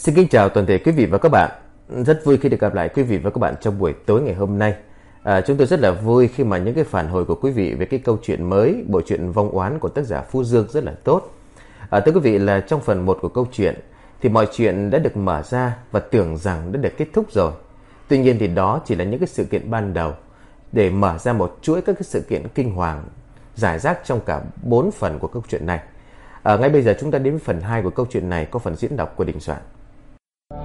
Xin kính chào toàn thể quý vị và các bạn. Rất vui khi được gặp lại quý vị và các bạn trong buổi tối ngày hôm nay. À, chúng tôi rất là vui khi mà những cái phản hồi của quý vị về cái câu chuyện mới, bộ truyện vong oán của tác giả Phu Dương rất là tốt. À, thưa quý vị là trong phần 1 của câu chuyện thì mọi chuyện đã được mở ra và tưởng rằng đã được kết thúc rồi. Tuy nhiên thì đó chỉ là những cái sự kiện ban đầu để mở ra một chuỗi các cái sự kiện kinh hoàng giải rác trong cả 4 phần của câu chuyện này. À, ngay bây giờ chúng ta đến với phần 2 của câu chuyện này có phần diễn đọc của Đình Soạn. Ờ,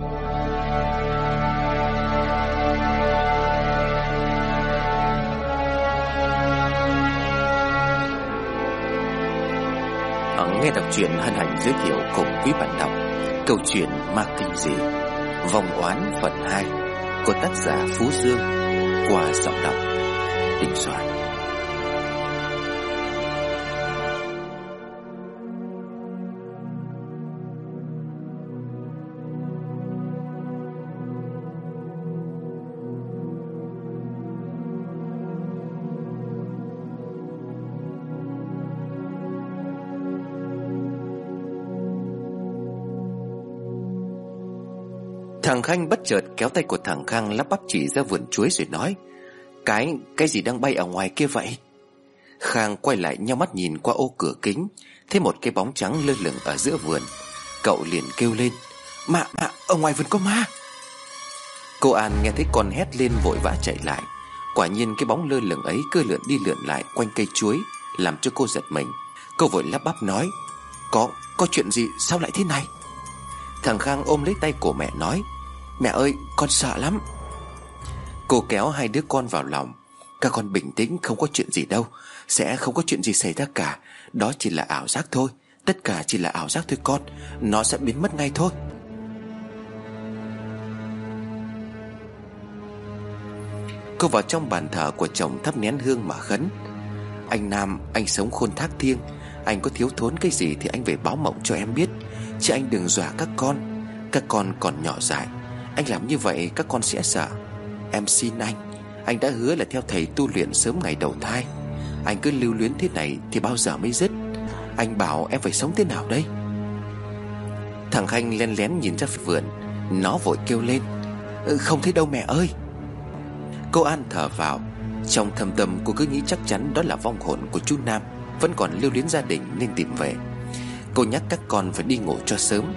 nghe đọc truyện hân hạnh giới thiệu cùng quý bạn đọc Câu chuyện Ma Kinh Dị, Vòng oán phần 2 Của tác giả Phú Dương Qua giọng đọc Đình Soạn. Thằng Khanh bất chợt kéo tay của thằng Khang lắp bắp chỉ ra vườn chuối rồi nói Cái, cái gì đang bay ở ngoài kia vậy? Khang quay lại nhau mắt nhìn qua ô cửa kính Thấy một cái bóng trắng lơ lửng ở giữa vườn. Cậu liền kêu lên Mạ, mạ, ở ngoài vườn có ma. Cô An nghe thấy con hét lên vội vã chạy lại. Quả nhiên cái bóng lơ lửng ấy cứ lượn đi lượn lại quanh cây chuối Làm cho cô giật mình. Cô vội lắp bắp nói Có, có chuyện gì sao lại thế này? Thằng Khang ôm lấy tay của mẹ nói Mẹ ơi, con sợ lắm. Cô kéo hai đứa con vào lòng. Các con bình tĩnh, không có chuyện gì đâu. Sẽ không có chuyện gì xảy ra cả. Đó chỉ là ảo giác thôi. Tất cả chỉ là ảo giác thôi con. Nó sẽ biến mất ngay thôi. Cô vào trong bàn thờ của chồng thắp nén hương mà khấn. Anh Nam, anh sống khôn thác thiêng. Anh có thiếu thốn cái gì thì anh về báo mộng cho em biết. Chứ anh đừng dọa các con. Các con còn nhỏ dại. Anh làm như vậy, các con sẽ sợ. Em xin anh Anh đã hứa là theo thầy tu luyện sớm ngày đầu thai. Anh cứ lưu luyến thế này Thì bao giờ mới dứt? Anh bảo em phải sống thế nào đây? Thằng Khanh len lén nhìn ra vườn, Nó vội kêu lên ừ, Không thấy đâu mẹ ơi. Cô An thở vào, Trong thâm tâm cô cứ nghĩ chắc chắn Đó là vong hồn của chú Nam, Vẫn còn lưu luyến gia đình nên tìm về. Cô nhắc các con phải đi ngủ cho sớm.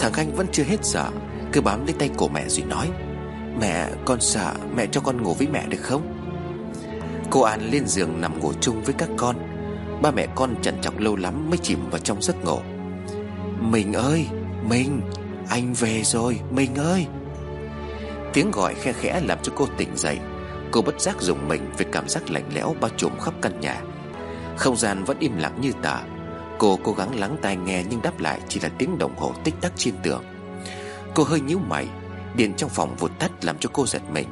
Thằng Khanh vẫn chưa hết sợ. Cứ bám lấy tay cổ mẹ rồi nói, Mẹ, con sợ mẹ cho con ngủ với mẹ được không? Cô An lên giường nằm ngủ chung với các con. Ba mẹ con chần chọc lâu lắm mới chìm vào trong giấc ngủ. Mình ơi, Mình, Anh về rồi, Mình ơi. Tiếng gọi khe khẽ làm cho cô tỉnh dậy. Cô bất giác dùng mình Vì cảm giác lạnh lẽo bao trùm khắp căn nhà. Không gian vẫn im lặng như tờ. Cô cố gắng lắng tai nghe nhưng đáp lại chỉ là tiếng đồng hồ tích tắc trên tường. Cô hơi nhíu mày, Điện trong phòng vụt tắt làm cho cô giật mình.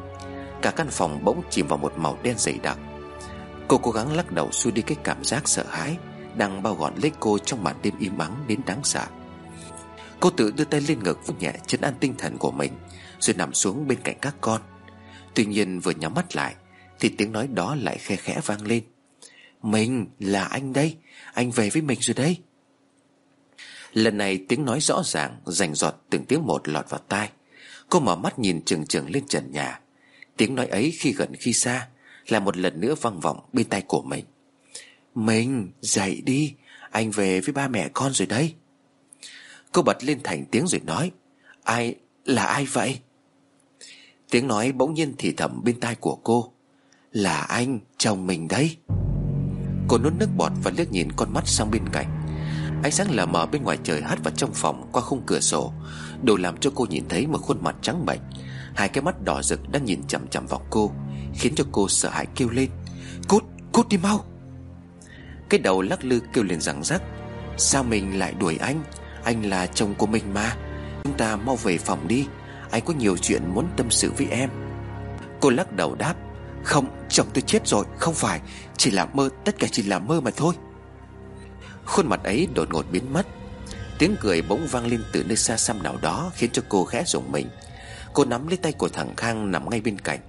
Cả căn phòng bỗng chìm vào một màu đen dày đặc. Cô cố gắng lắc đầu xua đi cái cảm giác sợ hãi Đang bao gọn lấy cô trong màn đêm im ắng đến đáng sợ. Cô tự đưa tay lên ngực vuốt nhẹ chân an tinh thần của mình, Rồi nằm xuống bên cạnh các con. Tuy nhiên vừa nhắm mắt lại, Thì tiếng nói đó lại khe khẽ vang lên. Mình là anh đây, Anh về với mình rồi đây. Lần này tiếng nói rõ ràng, Rành giọt từng tiếng một lọt vào tai. Cô mở mắt nhìn chừng chừng lên trần nhà. Tiếng nói ấy khi gần khi xa, Là một lần nữa vang vọng bên tai của mình. Mình, dậy đi. Anh về với ba mẹ con rồi đây Cô bật lên thành tiếng rồi nói, Ai, là ai vậy? Tiếng nói bỗng nhiên thì thầm bên tai của cô, Là anh, chồng mình đấy. Cô nuốt nước bọt và liếc nhìn con mắt sang bên cạnh. Ánh sáng lờ mờ bên ngoài trời hắt vào trong phòng qua khung cửa sổ Đủ làm cho cô nhìn thấy một khuôn mặt trắng bệch. Hai cái mắt đỏ rực đang nhìn chằm chằm vào cô Khiến cho cô sợ hãi kêu lên Cút, cút đi mau! Cái đầu lắc lư kêu lên rằng rắc Sao mình lại đuổi anh? Anh là chồng của mình mà. Chúng ta mau về phòng đi Anh có nhiều chuyện muốn tâm sự với em. Cô lắc đầu đáp Không, chồng tôi chết rồi Không phải, chỉ là mơ Tất cả chỉ là mơ mà thôi. Khuôn mặt ấy đột ngột biến mất Tiếng cười bỗng vang lên từ nơi xa xăm nào đó Khiến cho cô khẽ rùng mình Cô nắm lấy tay của thằng Khang nằm ngay bên cạnh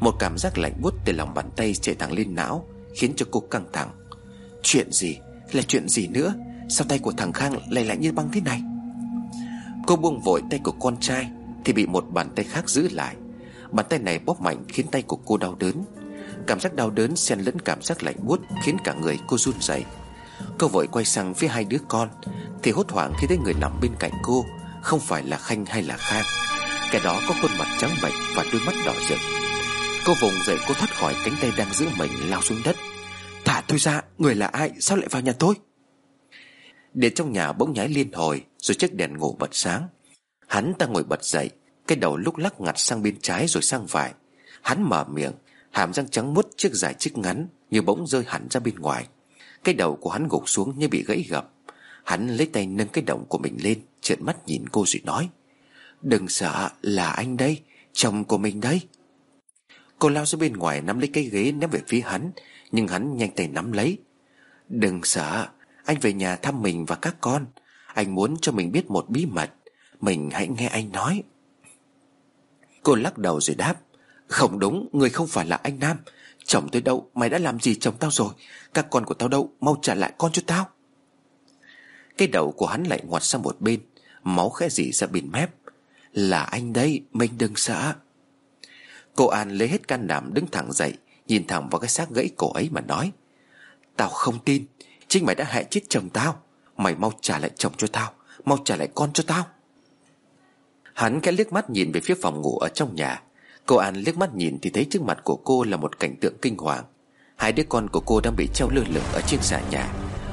Một cảm giác lạnh buốt từ lòng bàn tay chạy thẳng lên não Khiến cho cô căng thẳng Chuyện gì? Là chuyện gì nữa? Sao tay của thằng Khang lại lạnh như băng thế này? Cô buông vội tay của con trai Thì bị một bàn tay khác giữ lại Bàn tay này bóp mạnh khiến tay của cô đau đớn Cảm giác đau đớn xen lẫn cảm giác lạnh buốt Khiến cả người cô run rẩy. Cô vội quay sang phía hai đứa con, Thì hốt hoảng khi thấy người nằm bên cạnh cô, Không phải là Khanh hay là Khang Kẻ đó có khuôn mặt trắng bệch Và đôi mắt đỏ rực. Cô vùng dậy, cô thoát khỏi cánh tay đang giữ mình lao xuống đất. Thả tôi ra, Người là ai? Sao lại vào nhà tôi? Điện trong nhà bỗng nháy liên hồi, Rồi chiếc đèn ngủ bật sáng. Hắn ta ngồi bật dậy, Cái đầu lúc lắc ngặt sang bên trái rồi sang phải. Hắn mở miệng, Hàm răng trắng muốt chiếc dài chiếc ngắn Như bỗng rơi hẳn ra bên ngoài. Cái đầu của hắn gục xuống như bị gãy gập. Hắn lấy tay nâng cái động của mình lên, Trợn mắt nhìn cô rồi nói, Đừng sợ, là anh đây, Chồng của mình đây. Cô lao ra bên ngoài nắm lấy cái ghế ném về phía hắn, Nhưng hắn nhanh tay nắm lấy. Đừng sợ, Anh về nhà thăm mình và các con. Anh muốn cho mình biết một bí mật. Mình hãy nghe anh nói. Cô lắc đầu rồi đáp, Không đúng, Người không phải là anh Nam. Chồng tôi đâu, Mày đã làm gì chồng tao rồi? Các con của tao đâu, Mau trả lại con cho tao. Cái đầu của hắn lại ngoặt sang một bên, Máu khẽ dỉ ra bên mép. Là anh đây Mình đừng sợ Cô An lấy hết can đảm đứng thẳng dậy, Nhìn thẳng vào cái xác gãy cổ ấy mà nói, Tao không tin, Chính mày đã hại chết chồng tao. Mày mau trả lại chồng cho tao, Mau trả lại con cho tao. Hắn cái liếc mắt nhìn về phía phòng ngủ ở trong nhà. Cô An liếc mắt nhìn thì thấy trước mặt của cô là một cảnh tượng kinh hoàng. Hai đứa con của cô đang bị treo lơ lửng ở trên xà nhà.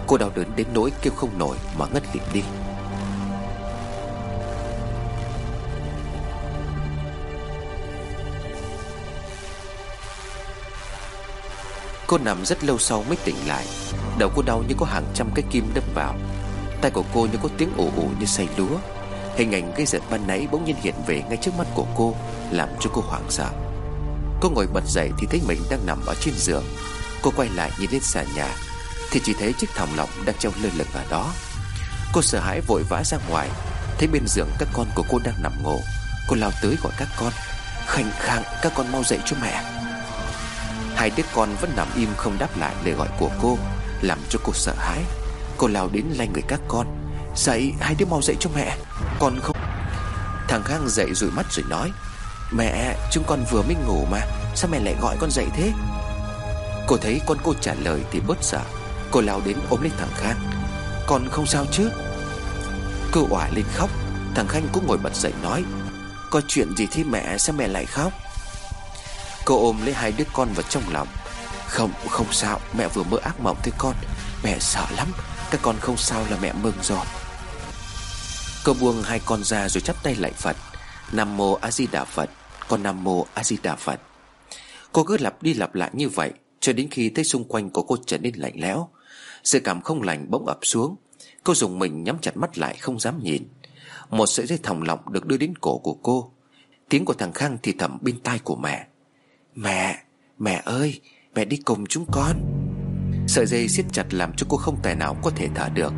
Cô đau đớn đến nỗi kêu không nổi mà ngất lịm đi. Cô nằm rất lâu sau mới tỉnh lại. Đầu cô đau như có hàng trăm cái kim đâm vào. Tay của cô như có tiếng ủ ủ như say lúa. Hình ảnh gây giật ban nãy bỗng nhiên hiện về ngay trước mắt của cô, Làm cho cô hoảng sợ. Cô ngồi bật dậy thì thấy mình đang nằm ở trên giường. Cô quay lại nhìn lên xà nhà, Thì chỉ thấy chiếc thòng lọng đang treo lơ lửng ở đó. Cô sợ hãi vội vã ra ngoài, Thấy bên giường các con của cô đang nằm ngủ. Cô lao tới gọi các con, Khanh khang, các con mau dậy cho mẹ. Hai đứa con vẫn nằm im không đáp lại lời gọi của cô, Làm cho cô sợ hãi. Cô lao đến lay người các con, Dậy, hai đứa mau dậy cho mẹ. Con không Thằng Khang dậy rủi mắt rồi nói, Mẹ, chúng con vừa mới ngủ mà, Sao mẹ lại gọi con dậy thế? Cô thấy con cô trả lời thì bớt sợ. Cô lao đến ôm lấy thằng Khang Con không sao chứ? Cô òa lên khóc. Thằng Khanh cũng ngồi bật dậy nói, Có chuyện gì thế mẹ? Sao mẹ lại khóc? Cô ôm lấy hai đứa con vào trong lòng. Không không sao. Mẹ vừa mơ ác mộng thôi con. Mẹ sợ lắm. Các con không sao là mẹ mừng rồi. Cô buông hai con ra rồi chắp tay lại Phật. Nam mô A Di Đà Phật. Con Nam mô A Di Đà Phật. Cô cứ lặp đi lặp lại như vậy. Cho đến khi thấy xung quanh của cô trở nên lạnh lẽo Sự cảm không lành bỗng ập xuống. Cô dùng mình nhắm chặt mắt lại không dám nhìn. Một sợi dây thòng lọng được đưa đến cổ của cô. Tiếng của thằng Khang thì thầm bên tai của mẹ. Mẹ, mẹ ơi, mẹ đi cùng chúng con. Sợi dây siết chặt làm cho cô không tài nào có thể thở được.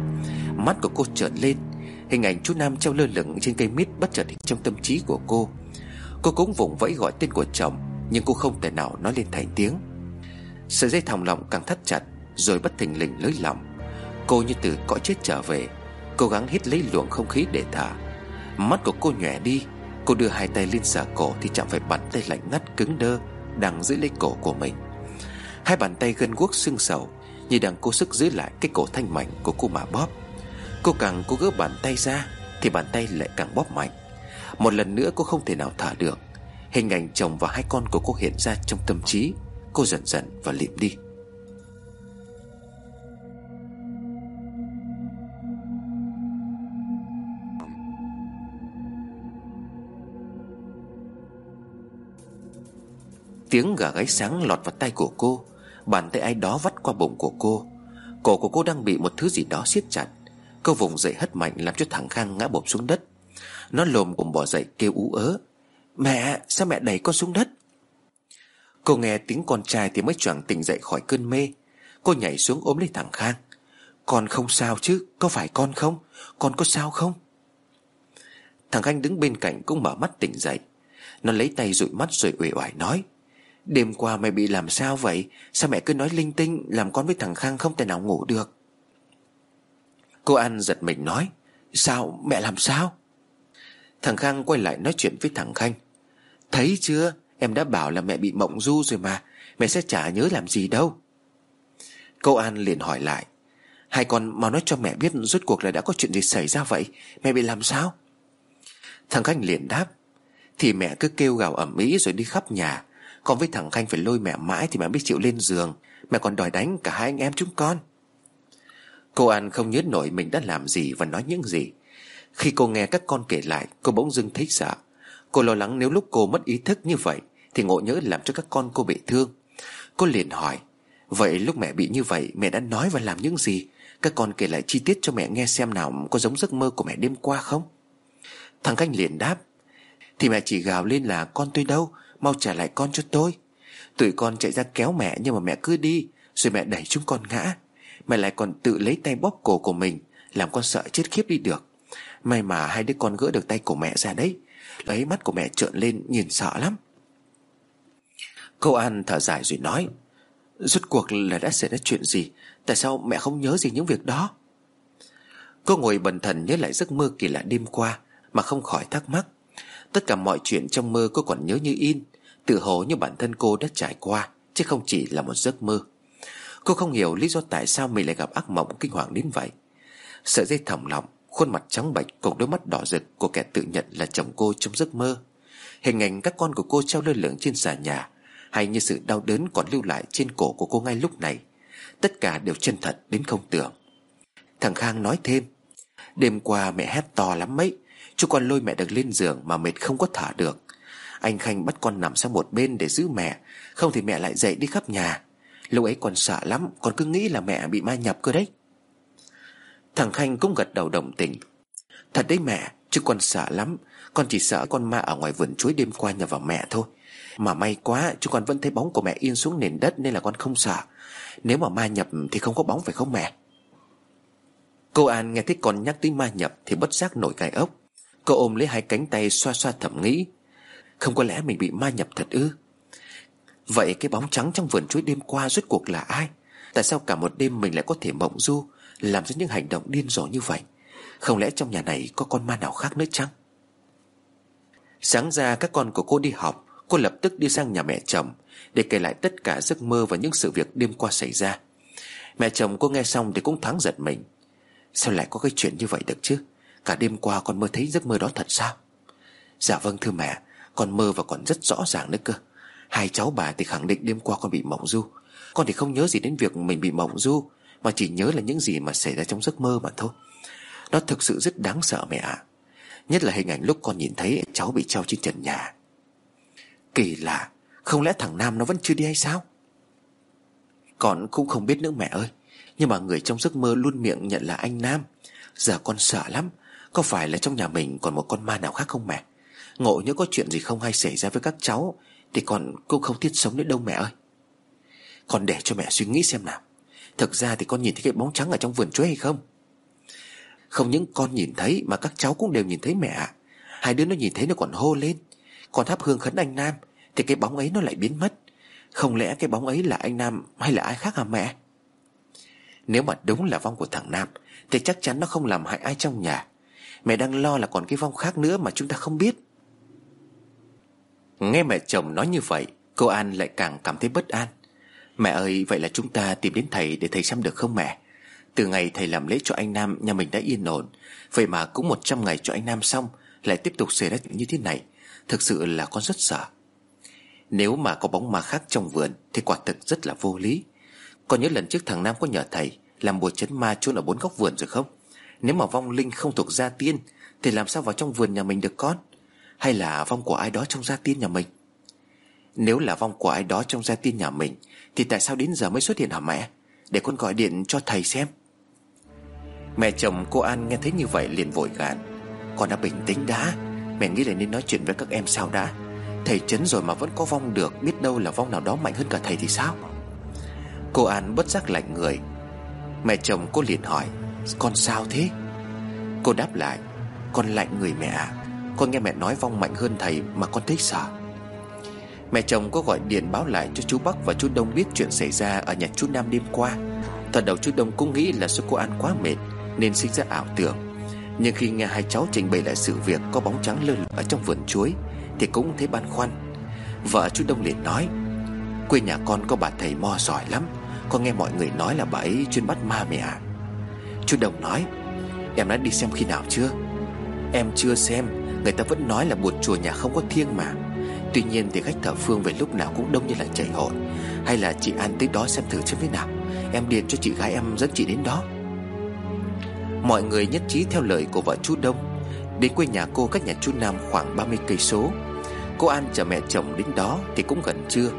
Mắt của cô trợn lên. Hình ảnh chú Nam treo lơ lửng trên cây mít bất chợt trong tâm trí của cô. Cô cũng vùng vẫy gọi tên của chồng Nhưng cô không thể nào nói lên thành tiếng. Sợi dây thòng lọng càng thắt chặt Rồi bất thình lình lưới lỏng, Cô như từ cõi chết trở về Cố gắng hít lấy luồng không khí để thở. Mắt của cô nhòe đi Cô đưa hai tay lên sờ cổ Thì chạm phải bàn tay lạnh ngắt cứng đơ đang giữ lấy cổ của mình. Hai bàn tay gân guốc xương sầu Như đang cố sức giữ lại cái cổ thanh mảnh của cô mà bóp. Cô càng cố gỡ bàn tay ra Thì bàn tay lại càng bóp mạnh. Một lần nữa cô không thể nào thở được. Hình ảnh chồng và hai con của cô hiện ra trong tâm trí. Cô dần dần và liệm đi. Tiếng gà gáy sáng lọt vào tay của cô, Bàn tay ai đó vắt qua bụng của cô. Cổ của cô đang bị một thứ gì đó siết chặt. Cô vùng dậy hất mạnh làm cho thằng Khang ngã bộp xuống đất. Nó lồm cồm bỏ dậy kêu ú ớ. Mẹ, sao mẹ đẩy con xuống đất? Cô nghe tiếng con trai thì mới choàng tỉnh dậy khỏi cơn mê. Cô nhảy xuống ôm lấy thằng Khang. Con không sao chứ, Có phải con không? Con có sao không? Thằng Khang đứng bên cạnh cũng mở mắt tỉnh dậy. Nó lấy tay dụi mắt rồi uể oải nói, Đêm qua mày bị làm sao vậy? Sao mẹ cứ nói linh tinh, Làm con với thằng Khang không thể nào ngủ được? Cô An giật mình nói, Sao, mẹ làm sao? Thằng Khang quay lại nói chuyện với thằng Khanh, Thấy chưa? Em đã bảo là mẹ bị mộng du rồi mà. Mẹ sẽ chả nhớ làm gì đâu. Câu An liền hỏi lại. Hai con mau nói cho mẹ biết Rốt cuộc là đã có chuyện gì xảy ra vậy? Mẹ bị làm sao? Thằng Khanh liền đáp. Thì mẹ cứ kêu gào ẩm ý rồi đi khắp nhà. Còn với thằng Khanh phải lôi mẹ mãi Thì mẹ mới chịu lên giường. Mẹ còn đòi đánh cả hai anh em chúng con. Cô An không nhớ nổi mình đã làm gì Và nói những gì. Khi cô nghe các con kể lại, Cô bỗng dưng thấy sợ. Cô lo lắng nếu lúc cô mất ý thức như vậy Thì ngộ nhỡ làm cho các con cô bị thương. Cô liền hỏi, Vậy lúc mẹ bị như vậy, mẹ đã nói và làm những gì? Các con kể lại chi tiết cho mẹ nghe xem nào, Có giống giấc mơ của mẹ đêm qua không? Thằng Khanh liền đáp, Thì mẹ chỉ gào lên là, con tôi đâu, Mau trả lại con cho tôi. Tụi con chạy ra kéo mẹ, nhưng mà mẹ cứ đi, Rồi mẹ đẩy chúng con ngã. Mẹ lại còn tự lấy tay bóp cổ của mình, Làm con sợ chết khiếp đi được. May mà hai đứa con gỡ được tay của mẹ ra đấy. Lấy mắt của mẹ trợn lên, nhìn sợ lắm. Cô An thở dài rồi nói, Rốt cuộc là đã xảy ra chuyện gì? Tại sao mẹ không nhớ gì những việc đó? Cô ngồi bần thần nhớ lại giấc mơ kỳ lạ đêm qua, Mà không khỏi thắc mắc. Tất cả mọi chuyện trong mơ cô còn nhớ như in, Tự hồ như bản thân cô đã trải qua, Chứ không chỉ là một giấc mơ. Cô không hiểu lý do tại sao mình lại gặp ác mộng kinh hoàng đến vậy. Sợi dây thòng lòng Khuôn mặt trắng bệch cùng đôi mắt đỏ rực Của kẻ tự nhận là chồng cô trong giấc mơ. Hình ảnh các con của cô treo lơ lửng trên xà nhà, Hay như sự đau đớn còn lưu lại trên cổ của cô ngay lúc này. Tất cả đều chân thật đến không tưởng. Thằng Khang nói thêm, Đêm qua mẹ hét to lắm mấy Chú con lôi mẹ được lên giường mà mệt không có thở được. Anh Khanh bắt con nằm sang một bên để giữ mẹ, Không thì mẹ lại dậy đi khắp nhà. Lúc ấy còn sợ lắm, Con cứ nghĩ là mẹ bị ma nhập cơ đấy. Thằng Khanh cũng gật đầu đồng tình. Thật đấy mẹ, Chứ con sợ lắm. Con chỉ sợ con ma ở ngoài vườn chuối đêm qua nhờ vào mẹ thôi. Mà may quá, Chứ con vẫn thấy bóng của mẹ in xuống nền đất Nên là con không sợ. Nếu mà ma nhập thì không có bóng phải không mẹ? Cô An nghe thấy con nhắc tới ma nhập Thì bất giác nổi gai ốc. Cô ôm lấy hai cánh tay xoa xoa thẩm nghĩ. Không có lẽ mình bị ma nhập thật ư? Vậy cái bóng trắng trong vườn chuối đêm qua rốt cuộc là ai? Tại sao cả một đêm mình lại có thể mộng du? Làm ra những hành động điên rồ như vậy? Không lẽ trong nhà này có con ma nào khác nữa chăng? Sáng ra, các con của cô đi học. Cô lập tức đi sang nhà mẹ chồng Để kể lại tất cả giấc mơ và những sự việc đêm qua xảy ra. Mẹ chồng cô nghe xong thì cũng thoáng giật mình. Sao lại có cái chuyện như vậy được chứ? Cả đêm qua con mơ thấy giấc mơ đó thật sao? Dạ vâng thưa mẹ. Con mơ và còn rất rõ ràng nữa cơ. Hai cháu bà thì khẳng định đêm qua con bị mộng du. Con thì không nhớ gì đến việc mình bị mộng du. Mà chỉ nhớ là những gì mà xảy ra trong giấc mơ mà thôi. Nó thực sự rất đáng sợ mẹ ạ. Nhất là hình ảnh lúc con nhìn thấy cháu bị treo trên trần nhà. Kỳ lạ, Không lẽ thằng Nam nó vẫn chưa đi hay sao? Con cũng không biết nữa mẹ ơi, Nhưng mà người trong giấc mơ luôn miệng nhận là anh Nam. Giờ con sợ lắm, Có phải là trong nhà mình còn một con ma nào khác không mẹ? Ngộ nhớ có chuyện gì không hay xảy ra với các cháu, Thì con cũng không thiết sống nữa đâu mẹ ơi. Con để cho mẹ suy nghĩ xem nào. Thực ra thì con nhìn thấy cái bóng trắng ở trong vườn chuối hay không? Không những con nhìn thấy Mà các cháu cũng đều nhìn thấy mẹ. Hai đứa nó nhìn thấy nó còn hô lên. Còn thắp hương khấn anh Nam, Thì cái bóng ấy nó lại biến mất. Không lẽ cái bóng ấy là anh Nam hay là ai khác hả mẹ? Nếu mà đúng là vong của thằng Nam, Thì chắc chắn nó không làm hại ai trong nhà. Mẹ đang lo là còn cái vong khác nữa mà chúng ta không biết. Nghe mẹ chồng nói như vậy, Cô An lại càng cảm thấy bất an. Mẹ ơi, vậy là chúng ta tìm đến thầy Để thầy xem được không mẹ? Từ ngày thầy làm lễ cho anh Nam, Nhà mình đã yên ổn. Vậy mà cũng 100 ngày cho anh Nam xong, Lại tiếp tục xảy ra như thế này. Thực sự là con rất sợ. Nếu mà có bóng ma khác trong vườn, Thì quả thực rất là vô lý. Còn nhớ lần trước thằng Nam có nhờ thầy Làm bùa chấn ma chôn ở bốn góc vườn rồi không? Nếu mà vong linh không thuộc gia tiên, Thì làm sao vào trong vườn nhà mình được con? Hay là vong của ai đó trong gia tiên nhà mình? Nếu là vong của ai đó trong gia tiên nhà mình thì tại sao đến giờ mới xuất hiện hả mẹ? Để con gọi điện cho thầy xem. Mẹ chồng cô An nghe thấy như vậy liền vội gạn Con đã bình tĩnh đã. Mẹ nghĩ là nên nói chuyện với các em sao đã. Thầy chấn rồi mà vẫn có vong được, Biết đâu là vong nào đó mạnh hơn cả thầy thì sao? Cô An bất giác lạnh người. Mẹ chồng cô liền hỏi, Con sao thế? Cô đáp lại, Con lạnh người mẹ à con nghe mẹ nói vong mạnh hơn thầy Mà con thích sợ. Mẹ chồng có gọi điện báo lại cho chú Bắc và chú Đông biết chuyện xảy ra ở nhà chú Nam đêm qua. Thật đầu chú Đông cũng nghĩ là do cô An quá mệt, Nên sinh ra ảo tưởng. Nhưng khi nghe hai cháu trình bày lại sự việc Có bóng trắng lơ lửng ở trong vườn chuối, Thì cũng thấy băn khoăn. Vợ chú Đông liền nói, Quê nhà con có bà thầy mo giỏi lắm Con nghe mọi người nói là bà ấy chuyên bắt ma mẹ à Chú Đông nói, Em đã đi xem khi nào chưa? Em chưa xem, Người ta vẫn nói là bụt chùa nhà không có thiêng mà. Tuy nhiên thì khách thợ phương về lúc nào cũng đông như là chảy hội. Hay là chị An tới đó xem thử chứ thế nào. Em điện cho chị gái em dẫn chị đến đó. Mọi người nhất trí theo lời của vợ chú Đông. Đến quê nhà cô cách nhà chú Nam khoảng 30 cây số. Cô An chở mẹ chồng đến đó thì cũng gần trưa.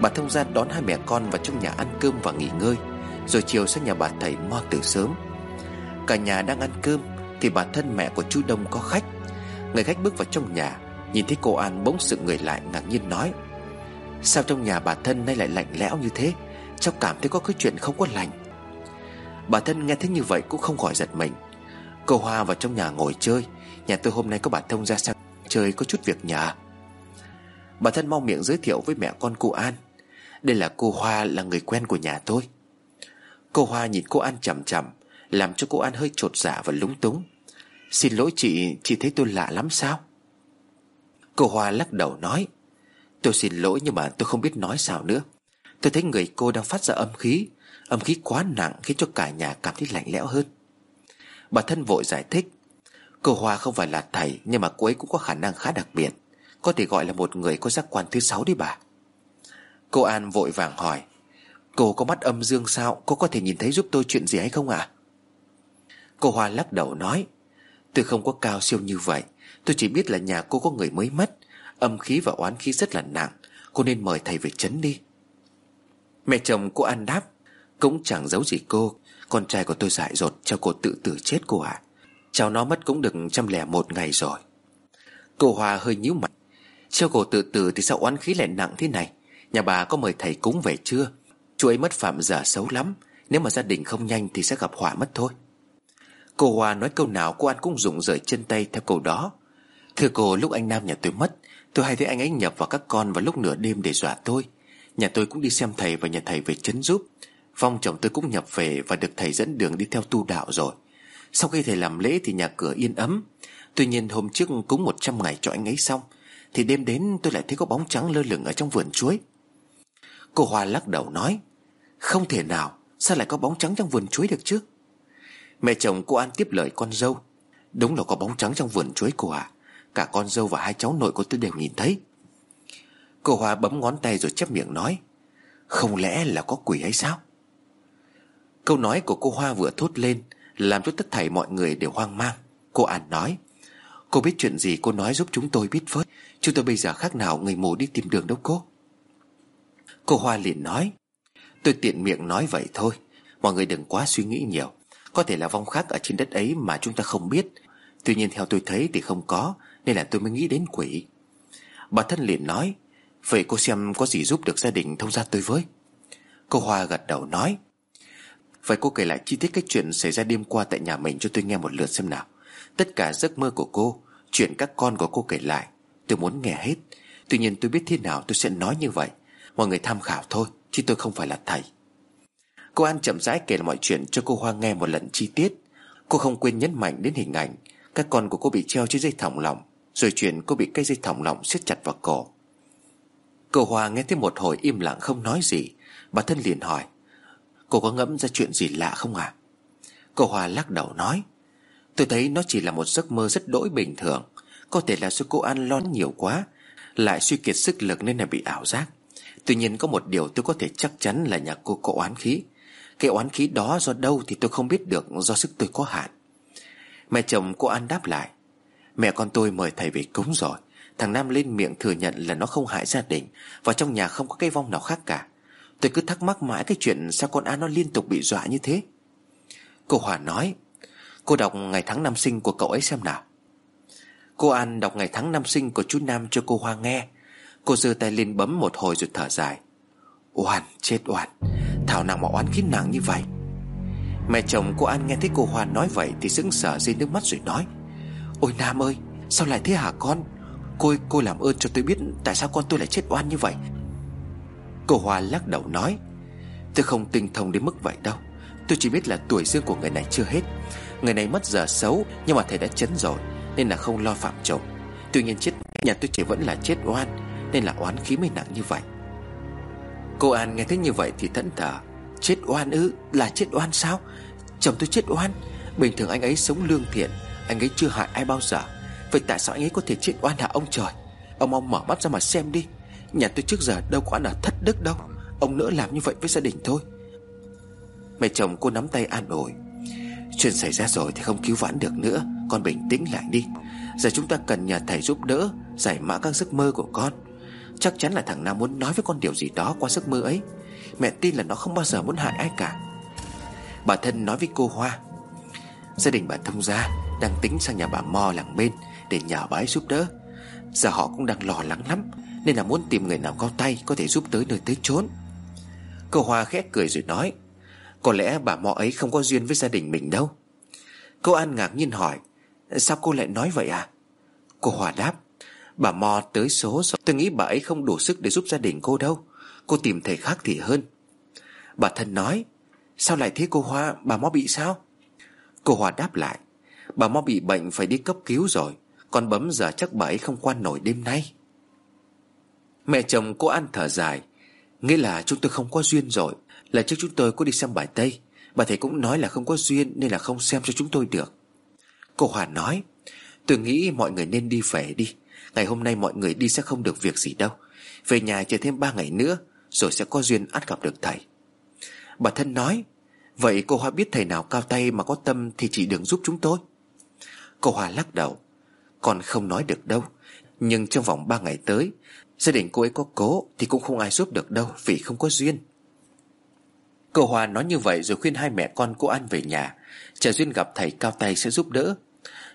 Bà thông gia đón hai mẹ con vào trong nhà ăn cơm và nghỉ ngơi. Rồi chiều sang nhà bà thầy mo từ sớm. Cả nhà đang ăn cơm Thì bà thân mẹ của chú Đông có khách. Người khách bước vào trong nhà Nhìn thấy cô An bỗng sự người lại ngạc nhiên nói, Sao trong nhà bà thân nay lại lạnh lẽo như thế? Cháu cảm thấy có cái chuyện không có lành. Bà thân nghe thấy như vậy cũng không khỏi giật mình. Cô Hoa vào trong nhà ngồi chơi, Nhà tôi hôm nay có bà Thông ra sang chơi có chút việc nhà à? Bà thân mau miệng giới thiệu với mẹ con cô An, Đây là cô Hoa là người quen của nhà tôi. Cô Hoa nhìn cô An chầm chầm Làm cho cô An hơi trột dạ và lúng túng. Xin lỗi chị Chị thấy tôi lạ lắm sao? Cô Hoa lắc đầu nói, Tôi xin lỗi nhưng mà tôi không biết nói sao nữa. Tôi thấy người cô đang phát ra âm khí Âm khí quá nặng khiến cho cả nhà cảm thấy lạnh lẽo hơn. Bà thân vội giải thích, Cô Hoa không phải là thầy, Nhưng mà cô ấy cũng có khả năng khá đặc biệt. Có thể gọi là một người có giác quan thứ sáu đấy bà. Cô An vội vàng hỏi, Cô có mắt âm dương sao? Cô có thể nhìn thấy giúp tôi chuyện gì hay không ạ? À? Cô Hoa lắc đầu nói, Tôi không có cao siêu như vậy Tôi chỉ biết là nhà cô có người mới mất. Âm khí và oán khí rất là nặng. Cô nên mời thầy về chấn đi. Mẹ chồng cô An đáp, Cũng chẳng giấu gì cô. Con trai của tôi dại dột, cho cô tự tử chết cô ạ. À. Cháu nó mất cũng được trăm lẻ một ngày rồi. Cô Hòa hơi nhíu mặt Cho cô tự tử thì sao oán khí lại nặng thế này? Nhà bà có mời thầy cúng về chưa? Chú ấy mất phạm giờ xấu lắm. Nếu mà gia đình không nhanh thì sẽ gặp họa mất thôi. Cô Hòa nói câu nào cô An cũng dùng rời chân tay theo câu đó. Thưa cô, lúc anh Nam nhà tôi mất, Tôi hay thấy anh ấy nhập vào các con vào lúc nửa đêm để dọa tôi. Nhà tôi cũng đi xem thầy và nhà thầy về chấn giúp. Phong chồng tôi cũng nhập về và được thầy dẫn đường đi theo tu đạo rồi. Sau khi thầy làm lễ thì nhà cửa yên ấm. Tuy nhiên hôm trước cúng 100 ngày cho anh ấy xong, Thì đêm đến tôi lại thấy có bóng trắng lơ lửng ở trong vườn chuối. Cô Hoa lắc đầu nói, Không thể nào, Sao lại có bóng trắng trong vườn chuối được chứ? Mẹ chồng cô An tiếp lời con dâu, Đúng là có bóng trắng trong vườn chuối cô ạ. Cả con dâu và hai cháu nội của tôi đều nhìn thấy. Cô Hoa bấm ngón tay rồi chép miệng nói, Không lẽ là có quỷ hay sao? Câu nói của cô Hoa vừa thốt lên Làm cho tất thảy mọi người đều hoang mang. Cô An nói, Cô biết chuyện gì cô nói giúp chúng tôi biết với. Chúng tôi bây giờ khác nào người mù đi tìm đường đâu cô. Cô Hoa liền nói, Tôi tiện miệng nói vậy thôi. Mọi người đừng quá suy nghĩ nhiều. Có thể là vong khác ở trên đất ấy mà chúng ta không biết. Tuy nhiên theo tôi thấy thì không có. Nên là tôi mới nghĩ đến quỷ. Bà thân liền nói, Vậy cô xem có gì giúp được gia đình thông gia tôi với? Cô Hoa gật đầu nói, Vậy cô kể lại chi tiết cái chuyện xảy ra đêm qua tại nhà mình cho tôi nghe một lượt xem nào. Tất cả giấc mơ của cô, Chuyện các con của cô kể lại, Tôi muốn nghe hết. Tuy nhiên tôi biết thế nào tôi sẽ nói như vậy. Mọi người tham khảo thôi, Chứ tôi không phải là thầy. Cô An chậm rãi kể mọi chuyện cho cô Hoa nghe một lần chi tiết. Cô không quên nhấn mạnh đến hình ảnh, Các con của cô bị treo trên dây thòng lọng. Rồi chuyện cô bị cây dây thòng lọng siết chặt vào cổ. Cô Hoa nghe thấy một hồi im lặng không nói gì. Bà thân liền hỏi, Cô có ngẫm ra chuyện gì lạ không à Cô Hoa lắc đầu nói, Tôi thấy nó chỉ là một giấc mơ rất đỗi bình thường. Có thể là do cô ăn lo nhiều quá, Lại suy kiệt sức lực nên là bị ảo giác. Tuy nhiên có một điều tôi có thể chắc chắn là nhà cô có oán khí. Cái oán khí đó do đâu thì tôi không biết được Do sức tôi có hạn. Mẹ chồng cô An đáp lại Mẹ con tôi mời thầy về cúng rồi. Thằng Nam lên miệng thừa nhận là nó không hại gia đình, Và trong nhà không có cái vong nào khác cả. Tôi cứ thắc mắc mãi cái chuyện Sao con An nó liên tục bị dọa như thế. Cô Hòa nói, Cô đọc ngày tháng năm sinh của cậu ấy xem nào. Cô An đọc ngày tháng năm sinh của chú Nam cho cô Hoa nghe. Cô giơ tay lên bấm một hồi rồi thở dài. Oan, chết oan. Thảo nào mà oán khí nặng như vậy? Mẹ chồng cô An nghe thấy cô Hoa nói vậy Thì sững sờ rơi nước mắt rồi nói Ôi Nam ơi, Sao lại thế hả con? Cô cô làm ơn cho tôi biết Tại sao con tôi lại chết oan như vậy. Cô Hoa lắc đầu nói, Tôi không tinh thông đến mức vậy đâu. Tôi chỉ biết là tuổi dương của người này chưa hết. Người này mất giờ xấu, Nhưng mà thầy đã chấn rồi, Nên là không lo phạm trộm Tuy nhiên chết, nhà tôi chỉ vẫn là chết oan, Nên là oán khí mới nặng như vậy. Cô An nghe thấy như vậy thì thẫn thờ. Chết oan ư? Là chết oan sao? Chồng tôi chết oan. Bình thường anh ấy sống lương thiện anh ấy chưa hại ai bao giờ. Vậy tại sao anh ấy có thể chết oan hả ông trời? Ông ông mở mắt ra mà xem đi. Nhà tôi trước giờ đâu có ăn ở thất đức đâu. Ông nỡ làm như vậy với gia đình thôi Mẹ chồng cô nắm tay an ủi. Chuyện xảy ra rồi thì không cứu vãn được nữa. Con bình tĩnh lại đi. Giờ chúng ta cần nhà thầy giúp đỡ, Giải mã các giấc mơ của con. Chắc chắn là thằng Nam muốn nói với con điều gì đó qua giấc mơ ấy. Mẹ tin là nó không bao giờ muốn hại ai cả. Bà thân nói với cô Hoa. Gia đình bà thông gia đang tính sang nhà bà Mo làng bên Để nhờ bà ấy giúp đỡ. Giờ họ cũng đang lo lắng lắm, Nên là muốn tìm người nào cao tay Có thể giúp tới nơi tới chốn. Cô Hoa khẽ cười rồi nói, Có lẽ bà Mo ấy không có duyên với gia đình mình đâu. Cô An ngạc nhiên hỏi, Sao cô lại nói vậy à? Cô Hoa đáp, Bà Mo tới số rồi. Tôi nghĩ bà ấy không đủ sức để giúp gia đình cô đâu. Cô tìm thầy khác thì hơn. Bà thân nói, Sao lại thế cô Hoa? Bà Mo bị sao? Cô Hòa đáp lại Bà Mo bị bệnh phải đi cấp cứu rồi. Còn bấm giờ chắc bà ấy không qua nổi đêm nay. Mẹ chồng cô An thở dài. Nghĩa là chúng tôi không có duyên rồi. Là trước chúng tôi có đi xem bài Tây. Bà thầy cũng nói là không có duyên Nên là không xem cho chúng tôi được. Cô Hòa nói, Tôi nghĩ mọi người nên đi về đi. Ngày hôm nay mọi người đi sẽ không được việc gì đâu. Về nhà chờ thêm ba ngày nữa, Rồi sẽ có duyên ắt gặp được thầy. Bà thân nói, Vậy cô Hoa biết thầy nào cao tay mà có tâm Thì chỉ đừng giúp chúng tôi. Cô Hoa lắc đầu. Con không nói được đâu, Nhưng trong vòng ba ngày tới, Gia đình cô ấy có cố Thì cũng không ai giúp được đâu Vì không có duyên. Cô Hoa nói như vậy rồi khuyên hai mẹ con cô An về nhà. Chờ duyên gặp thầy cao tay sẽ giúp đỡ.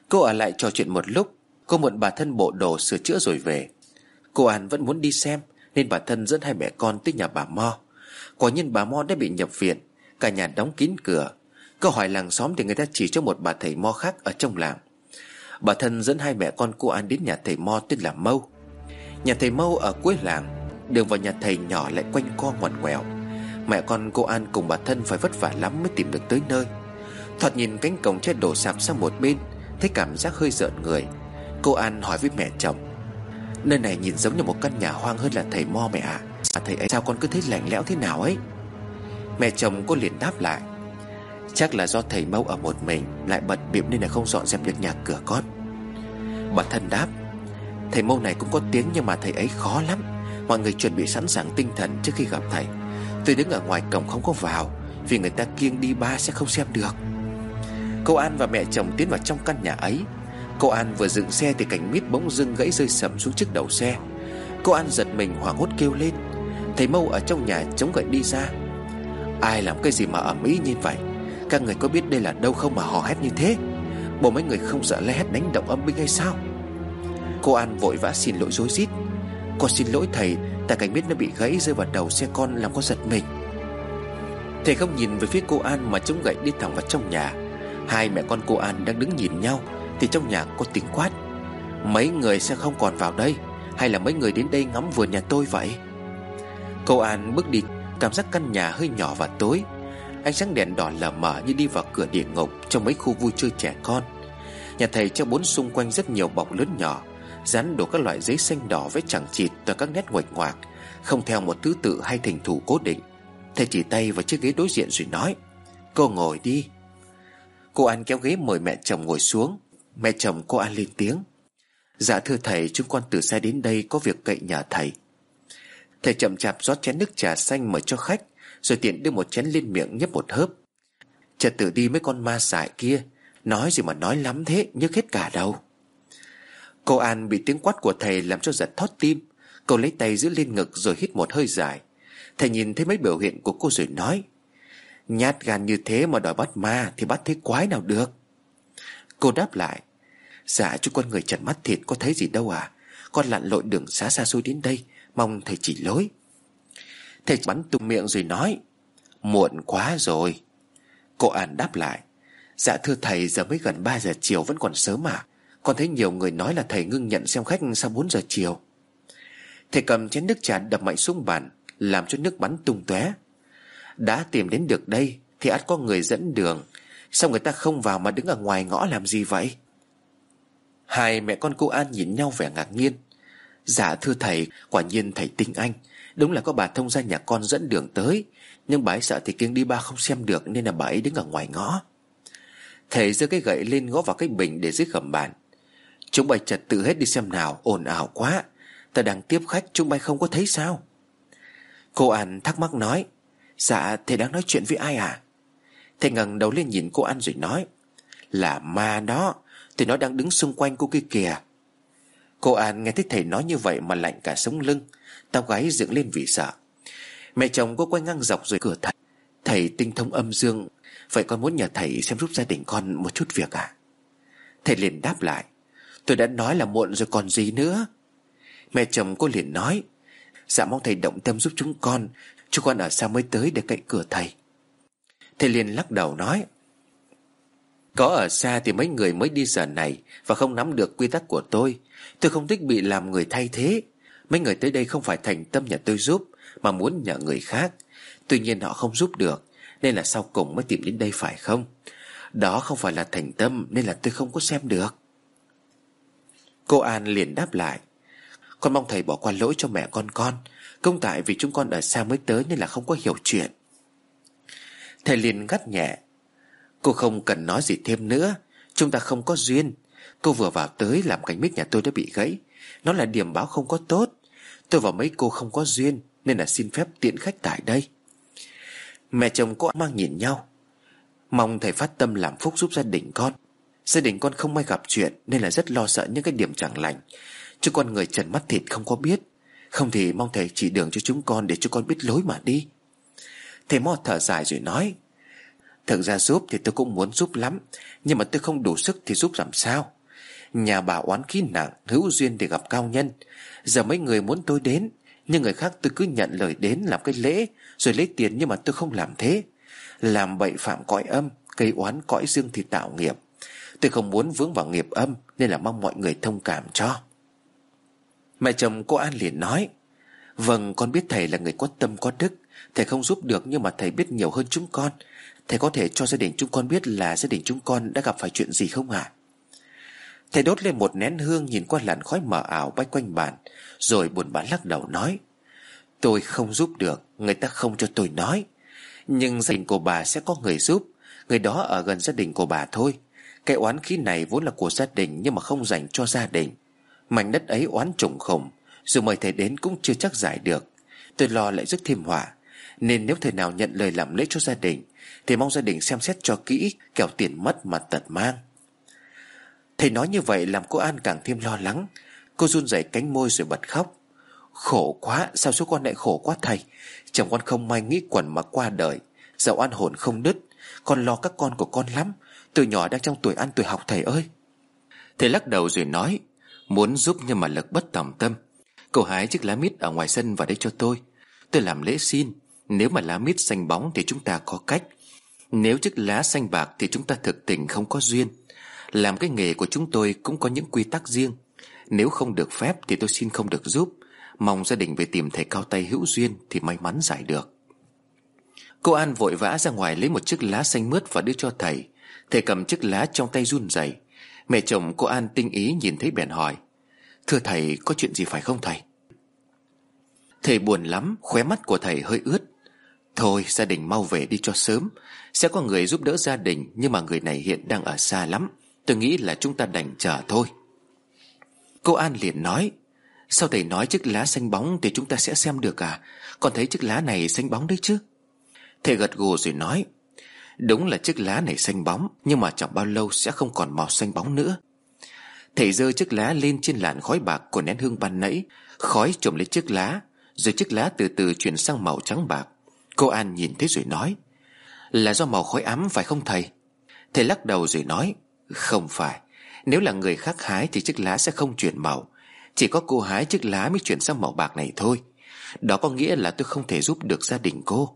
Cô ở lại trò chuyện một lúc Cô mượn bà thân bộ đồ sửa chữa rồi về. Cô An vẫn muốn đi xem, Nên bà thân dẫn hai mẹ con tới nhà bà Mo. Quả nhiên bà Mo đã bị nhập viện, Cả nhà đóng kín cửa. Cô hỏi làng xóm thì người ta chỉ cho một bà thầy Mo khác ở trong làng. Bà thân dẫn hai mẹ con cô An đến nhà thầy Mo tên là Mâu. Nhà thầy Mâu ở cuối làng Đường vào nhà thầy nhỏ lại quanh co ngoằn ngoèo. Mẹ con cô An cùng bà thân phải vất vả lắm mới tìm được tới nơi. Thoạt nhìn cánh cổng che đổ sạp sang một bên, Thấy cảm giác hơi rợn người. Cô An hỏi với mẹ chồng, Nơi này nhìn giống như một căn nhà hoang hơn là thầy Mo mẹ ạ. À. Thầy ấy, sao con cứ thấy lạnh lẽo thế nào ấy? Mẹ chồng cô liền đáp lại Chắc là do thầy Mâu ở một mình, Lại bận bịm nên là không dọn dẹp được nhà cửa con. Bà thân đáp, Thầy Mâu này cũng có tiếng nhưng mà thầy ấy khó lắm. Mọi người chuẩn bị sẵn sàng tinh thần trước khi gặp thầy. Tôi đứng ở ngoài cổng không có vào, Vì người ta kiêng đi ba sẽ không xem được. Cô An và mẹ chồng tiến vào trong căn nhà ấy. Cô An vừa dựng xe thì cảnh mít bỗng dưng gãy rơi sầm xuống trước đầu xe. Cô An giật mình hoảng hốt kêu lên. Thầy Mâu ở trong nhà chống gậy đi ra. Ai làm cái gì mà ẩm ý như vậy? Các người có biết đây là đâu không mà hò hét như thế? Bộ mấy người không sợ la hét đánh động âm binh hay sao? Cô An vội vã xin lỗi rối rít. Con xin lỗi thầy Tại cảnh biết nó bị gãy rơi vào đầu xe con làm con giật mình. Thầy không nhìn về phía cô An mà chống gậy đi thẳng vào trong nhà. Hai mẹ con cô An đang đứng nhìn nhau, Thì trong nhà có tiếng quát. Mấy người sẽ không còn vào đây, Hay là mấy người đến đây ngắm vườn nhà tôi vậy? Cô An bước đi, Cảm giác căn nhà hơi nhỏ và tối. Ánh sáng đèn đỏ lờ mờ như đi vào cửa địa ngục Trong mấy khu vui chơi trẻ con. Nhà thầy treo bốn xung quanh rất nhiều bọc lớn nhỏ, Dán đổ các loại giấy xanh đỏ với chẳng chịt Và các nét nguệch ngoạc, Không theo một thứ tự hay thành thủ cố định. Thầy chỉ tay vào chiếc ghế đối diện rồi nói, Cô ngồi đi. Cô An kéo ghế mời mẹ chồng ngồi xuống. Mẹ chồng cô An lên tiếng Dạ thưa thầy, chúng con từ xa đến đây Có việc cậy nhà thầy. Thầy chậm chạp rót chén nước trà xanh mời cho khách. Rồi tiện đưa một chén lên miệng nhấp một hớp. Chợt tử đi mấy con ma sải kia, Nói gì mà nói lắm thế, Nhức hết cả đầu. Cô An bị tiếng quát của thầy làm cho giật thót tim. Cô lấy tay giữ lên ngực rồi hít một hơi dài. Thầy nhìn thấy mấy biểu hiện của cô rồi nói, Nhát gan như thế mà đòi bắt ma Thì bắt thế quái nào được? Cô đáp lại Dạ chú con người trần mắt thịt có thấy gì đâu à. Con lặn lội đường xa xa xôi đến đây, Mong thầy chỉ lối. Thầy bắn tung miệng rồi nói, Muộn quá rồi. Cô An đáp lại Dạ thưa thầy, giờ mới gần 3 giờ chiều vẫn còn sớm mà Con thấy nhiều người nói là thầy ngưng nhận xem khách sau 4 giờ chiều. Thầy cầm chén nước trà đập mạnh xuống bàn, Làm cho nước bắn tung tóe. Đã tìm đến được đây Thì ắt có người dẫn đường. Sao người ta không vào mà đứng ở ngoài ngõ làm gì vậy? Hai mẹ con cô An nhìn nhau vẻ ngạc nhiên. Dạ thưa thầy, Quả nhiên thầy tinh anh. Đúng là có bà thông gia nhà con dẫn đường tới, Nhưng bà ấy sợ thì kiêng đi ba không xem được Nên là bà ấy đứng ở ngoài ngõ. Thầy giơ cái gậy lên gõ vào cái bình để dưới gầm bàn. Chúng bay trật tự hết đi xem nào, ồn ào quá. Ta đang tiếp khách, chúng bay không có thấy sao? Cô An thắc mắc nói Dạ thầy đang nói chuyện với ai à? Thầy ngẩng đầu lên nhìn cô An rồi nói, Là ma đó, Thì nó đang đứng xung quanh cô kia kìa. Cô An nghe thấy thầy nói như vậy Mà lạnh cả sống lưng. Tóc gáy dựng lên vì sợ. Mẹ chồng cô quay ngang dọc rồi cửa thầy Thầy tinh thông âm dương, Vậy con muốn nhờ thầy xem giúp gia đình con một chút việc à? Thầy liền đáp lại, Tôi đã nói là muộn rồi còn gì nữa. Mẹ chồng cô liền nói Dạ mong thầy động tâm giúp chúng con Chúng con ở xa mới tới để cậy cửa thầy. Thầy liền lắc đầu nói, Có ở xa thì mấy người mới đi giờ này Và không nắm được quy tắc của tôi. Tôi không thích bị làm người thay thế. Mấy người tới đây không phải thành tâm nhà tôi giúp, Mà muốn nhờ người khác. Tuy nhiên họ không giúp được, Nên là sau cùng mới tìm đến đây phải không? Đó không phải là thành tâm, Nên là tôi không có xem được. Cô An liền đáp lại. Con mong thầy bỏ qua lỗi cho mẹ con con. Công tại vì chúng con ở xa mới tới Nên là không có hiểu chuyện. Thầy liền gắt nhẹ. Cô không cần nói gì thêm nữa. Chúng ta không có duyên. Cô vừa vào tới làm cánh mít nhà tôi đã bị gãy. Nó là điểm báo không có tốt. Tôi và mấy cô không có duyên, Nên là xin phép tiện khách tại đây. Mẹ chồng cô mang nhìn nhau. Mong thầy phát tâm làm phúc giúp gia đình con. Gia đình con không may gặp chuyện, Nên là rất lo sợ những cái điểm chẳng lành. Chứ con người trần mắt thịt không có biết. Không thì mong thầy chỉ đường cho chúng con Để cho con biết lối mà đi. Thầy Mo thở dài rồi nói, Thực ra giúp thì tôi cũng muốn giúp lắm, Nhưng mà tôi không đủ sức thì giúp làm sao? Nhà bà oán khí nặng, Hữu duyên để gặp cao nhân. Giờ mấy người muốn tôi đến, Nhưng người khác tôi cứ nhận lời đến làm cái lễ, Rồi lấy tiền nhưng mà tôi không làm thế. Làm bậy phạm cõi âm Cây oán cõi dương thì tạo nghiệp. Tôi không muốn vướng vào nghiệp âm, Nên là mong mọi người thông cảm cho. Mẹ chồng cô An liền nói Vâng con biết thầy là người có tâm có đức. Thầy không giúp được nhưng mà thầy biết nhiều hơn chúng con. Thầy có thể cho gia đình chúng con biết là gia đình chúng con đã gặp phải chuyện gì không ạ? à? Thầy đốt lên một nén hương nhìn qua làn khói mờ ảo bay quanh bàn, Rồi buồn bã lắc đầu nói, Tôi không giúp được, Người ta không cho tôi nói. Nhưng gia đình của bà sẽ có người giúp, Người đó ở gần gia đình của bà thôi. Cái oán khí này vốn là của gia đình Nhưng mà không dành cho gia đình. Mảnh đất ấy oán trùng khủng, Dù mời thầy đến cũng chưa chắc giải được. Tôi lo lại rất thêm họa, Nên nếu thầy nào nhận lời làm lễ cho gia đình, Thì mong gia đình xem xét cho kỹ Kẻo tiền mất mà tật mang. Thầy nói như vậy làm cô An càng thêm lo lắng. Cô run rẩy cánh môi rồi bật khóc. Khổ quá, Sao số con lại khổ quá thầy? Chồng con không may nghĩ quẩn mà qua đời. Dạo an hồn không đứt, Con lo các con của con lắm. Từ nhỏ đang trong tuổi ăn tuổi học thầy ơi. Thầy lắc đầu rồi nói, Muốn giúp nhưng mà lực bất tòng tâm. Cậu hái chiếc lá mít ở ngoài sân vào đây cho tôi. Tôi làm lễ xin. Nếu mà lá mít xanh bóng thì chúng ta có cách. Nếu chiếc lá xanh bạc thì chúng ta thực tình không có duyên. Làm cái nghề của chúng tôi cũng có những quy tắc riêng. Nếu không được phép thì tôi xin không được giúp. Mong gia đình về tìm thầy cao tay hữu duyên Thì may mắn giải được. Cô An vội vã ra ngoài lấy một chiếc lá xanh mướt và đưa cho thầy. Thầy cầm chiếc lá trong tay run rẩy. Mẹ chồng cô An tinh ý nhìn thấy bèn hỏi, Thưa thầy, có chuyện gì phải không thầy? Thầy buồn lắm, Khóe mắt của thầy hơi ướt. Thôi, gia đình mau về đi cho sớm. Sẽ có người giúp đỡ gia đình, Nhưng mà người này hiện đang ở xa lắm. Tôi nghĩ là chúng ta đành chờ thôi. Cô An liền nói, Sao thầy nói chiếc lá xanh bóng Thì chúng ta sẽ xem được à? Còn thấy chiếc lá này xanh bóng đấy chứ? Thầy gật gù rồi nói, Đúng là chiếc lá này xanh bóng, Nhưng mà chẳng bao lâu sẽ không còn màu xanh bóng nữa. Thầy giơ chiếc lá lên trên làn khói bạc của nén hương ban nãy, Khói trộm lấy chiếc lá, Rồi chiếc lá từ từ chuyển sang màu trắng bạc. Cô An nhìn thấy rồi nói, Là do màu khói ám phải không thầy? Thầy lắc đầu rồi nói không phải. Nếu là người khác hái thì chiếc lá sẽ không chuyển màu. Chỉ có cô hái chiếc lá mới chuyển sang màu bạc này thôi. Đó có nghĩa là tôi không thể giúp được gia đình cô.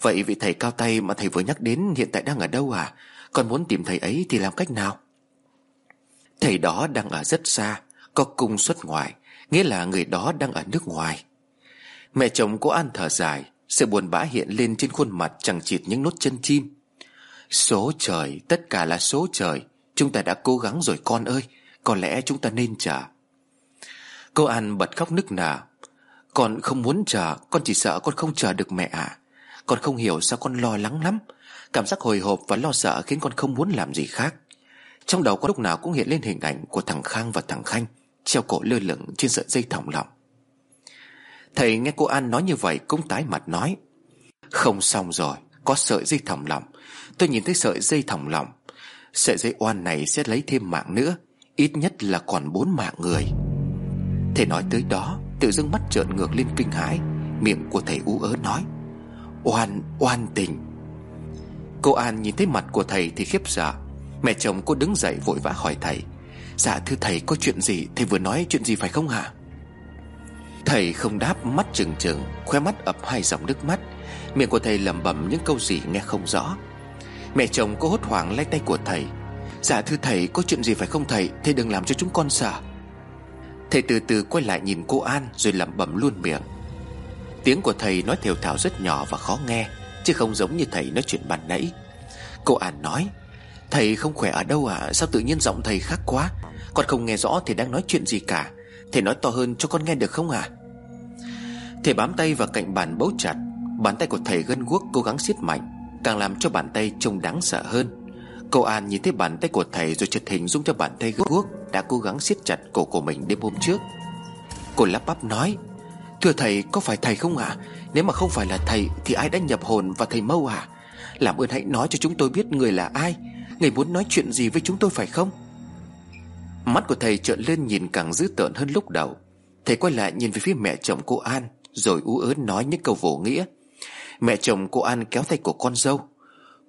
Vậy vị thầy cao tay mà thầy vừa nhắc đến hiện tại đang ở đâu à? Còn muốn tìm thầy ấy thì làm cách nào? Thầy đó đang ở rất xa, Có cung xuất ngoại, Nghĩa là người đó đang ở nước ngoài. Mẹ chồng cô An thở dài, Sự buồn bã hiện lên trên khuôn mặt chẳng chịt những nốt chân chim. Số trời, Tất cả là số trời. Chúng ta đã cố gắng rồi, con ơi. Có lẽ chúng ta nên chờ. Cô An bật khóc nức nở. Con không muốn chờ, Con chỉ sợ con không chờ được mẹ à Con không hiểu sao con lo lắng lắm. Cảm giác hồi hộp và lo sợ khiến con không muốn làm gì khác. Trong đầu con lúc nào cũng hiện lên hình ảnh Của thằng Khang và thằng Khanh, Treo cổ lơ lửng trên sợi dây thòng lọng. Thầy nghe cô An nói như vậy Cũng tái mặt nói, Không xong rồi, Có sợi dây thòng lọng Tôi nhìn thấy sợi dây thòng lọng. Sợi dây oan này sẽ lấy thêm mạng nữa Ít nhất là còn bốn mạng người. Thầy nói tới đó Tự dưng mắt trợn ngược lên kinh hãi. Miệng của thầy ú ớ nói Oan, oan tình. Cô An nhìn thấy mặt của thầy thì khiếp sợ. Mẹ chồng cô đứng dậy vội vã hỏi thầy Dạ thưa thầy có chuyện gì? Thầy vừa nói chuyện gì phải không hả Thầy không đáp mắt trừng trừng Khoe mắt ập hai dòng nước mắt. Miệng của thầy lẩm bẩm những câu gì nghe không rõ. Mẹ chồng cô hốt hoảng lấy tay của thầy. Dạ thưa thầy, có chuyện gì phải không thầy? Thầy đừng làm cho chúng con sợ. Thầy từ từ quay lại nhìn cô An Rồi lẩm bẩm luôn miệng. Tiếng của thầy nói thều thào rất nhỏ và khó nghe, Chứ không giống như thầy nói chuyện bàn nãy. Cô An nói, Thầy không khỏe ở đâu à Sao tự nhiên giọng thầy khác quá? Con không nghe rõ thầy đang nói chuyện gì cả. Thầy nói to hơn cho con nghe được không à Thầy bám tay vào cạnh bàn bấu chặt, Bàn tay của thầy gân guốc cố gắng siết mạnh. Càng làm cho bàn tay trông đáng sợ hơn. Cô An nhìn thấy bàn tay của thầy Rồi chợt hình dung cho bàn tay guốc Đã cố gắng siết chặt cổ của mình đêm hôm trước. Cô lắp bắp nói, Thưa thầy, có phải thầy không ạ? À? Nếu mà không phải là thầy Thì ai đã nhập hồn vào thầy mâu à Làm ơn hãy nói cho chúng tôi biết người là ai. Người muốn nói chuyện gì với chúng tôi phải không? Mắt của thầy trợn lên nhìn càng dữ tợn hơn lúc đầu. Thầy quay lại nhìn về phía mẹ chồng cô An, Rồi ú ớ nói những câu vô nghĩa. Mẹ chồng cô An kéo tay của con dâu.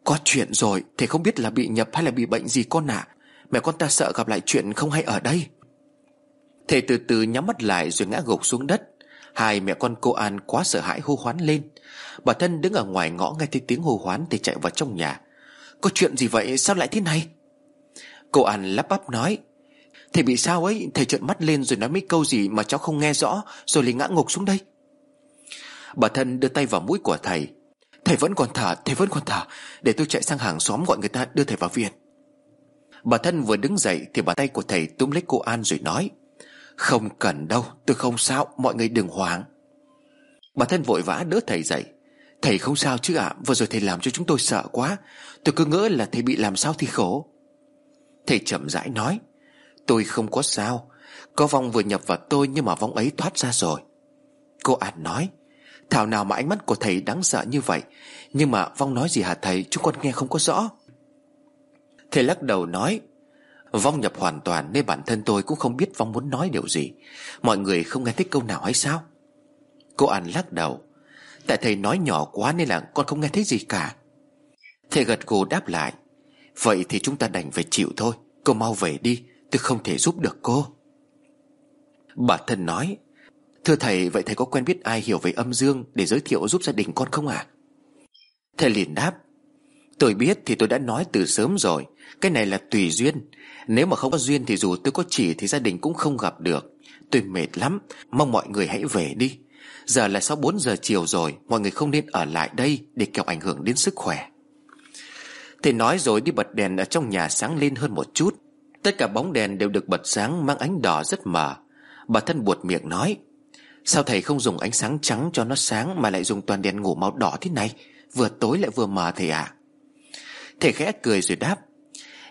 Có chuyện rồi Thầy không biết là bị nhập hay là bị bệnh gì con ạ. À? Mẹ con ta sợ gặp lại chuyện không hay ở đây. Thầy từ từ nhắm mắt lại rồi ngã gục xuống đất. Hai mẹ con cô An quá sợ hãi hô hoán lên. Bà thân đứng ở ngoài ngõ nghe thấy tiếng hô hoán Thì chạy vào trong nhà. Có chuyện gì vậy? Sao lại thế này? Cô An lắp bắp nói. Thầy bị sao ấy? Thầy trợn mắt lên rồi nói mấy câu gì mà cháu không nghe rõ, Rồi liền ngã ngục xuống đây. Bà thân đưa tay vào mũi của thầy. Thầy vẫn còn thở, Thầy vẫn còn thở. Để tôi chạy sang hàng xóm gọi người ta đưa thầy vào viện. Bà thân vừa đứng dậy Thì bàn tay của thầy túm lấy cô An rồi nói, Không cần đâu, Tôi không sao, Mọi người đừng hoảng. Bà thân vội vã đỡ thầy dậy, Thầy không sao chứ ạ, Vừa rồi thầy làm cho chúng tôi sợ quá. Tôi cứ ngỡ là thầy bị làm sao thì khổ. Thầy chậm rãi nói, Tôi không có sao, Có vong vừa nhập vào tôi nhưng mà vong ấy thoát ra rồi. Cô An nói Thảo nào mà ánh mắt của thầy đáng sợ như vậy. Nhưng mà vong nói gì hả thầy? Chúng con nghe không có rõ. Thầy lắc đầu nói, Vong nhập hoàn toàn nên bản thân tôi cũng không biết Vong muốn nói điều gì. Mọi người không nghe thấy câu nào hay sao? Cô An lắc đầu, Tại thầy nói nhỏ quá nên là con không nghe thấy gì cả. Thầy gật gù đáp lại, Vậy thì chúng ta đành phải chịu thôi. Cô mau về đi, Tôi không thể giúp được cô. Bà thân nói Thưa thầy, vậy thầy có quen biết ai hiểu về âm dương Để giới thiệu giúp gia đình con không ạ? À? Thầy liền đáp, Tôi biết thì tôi đã nói từ sớm rồi. Cái này là tùy duyên. Nếu mà không có duyên thì dù tôi có chỉ Thì gia đình cũng không gặp được. Tôi mệt lắm, Mong mọi người hãy về đi. Giờ là sau 4 giờ chiều rồi, Mọi người không nên ở lại đây Để kẹo ảnh hưởng đến sức khỏe. Thầy nói rồi đi bật đèn ở trong nhà sáng lên hơn một chút. Tất cả bóng đèn đều được bật sáng, Mang ánh đỏ rất mờ. Bà thân buột miệng nói Sao thầy không dùng ánh sáng trắng cho nó sáng Mà lại dùng toàn đèn ngủ màu đỏ thế này? Vừa tối lại vừa mờ thầy ạ. À? Thầy khẽ cười rồi đáp,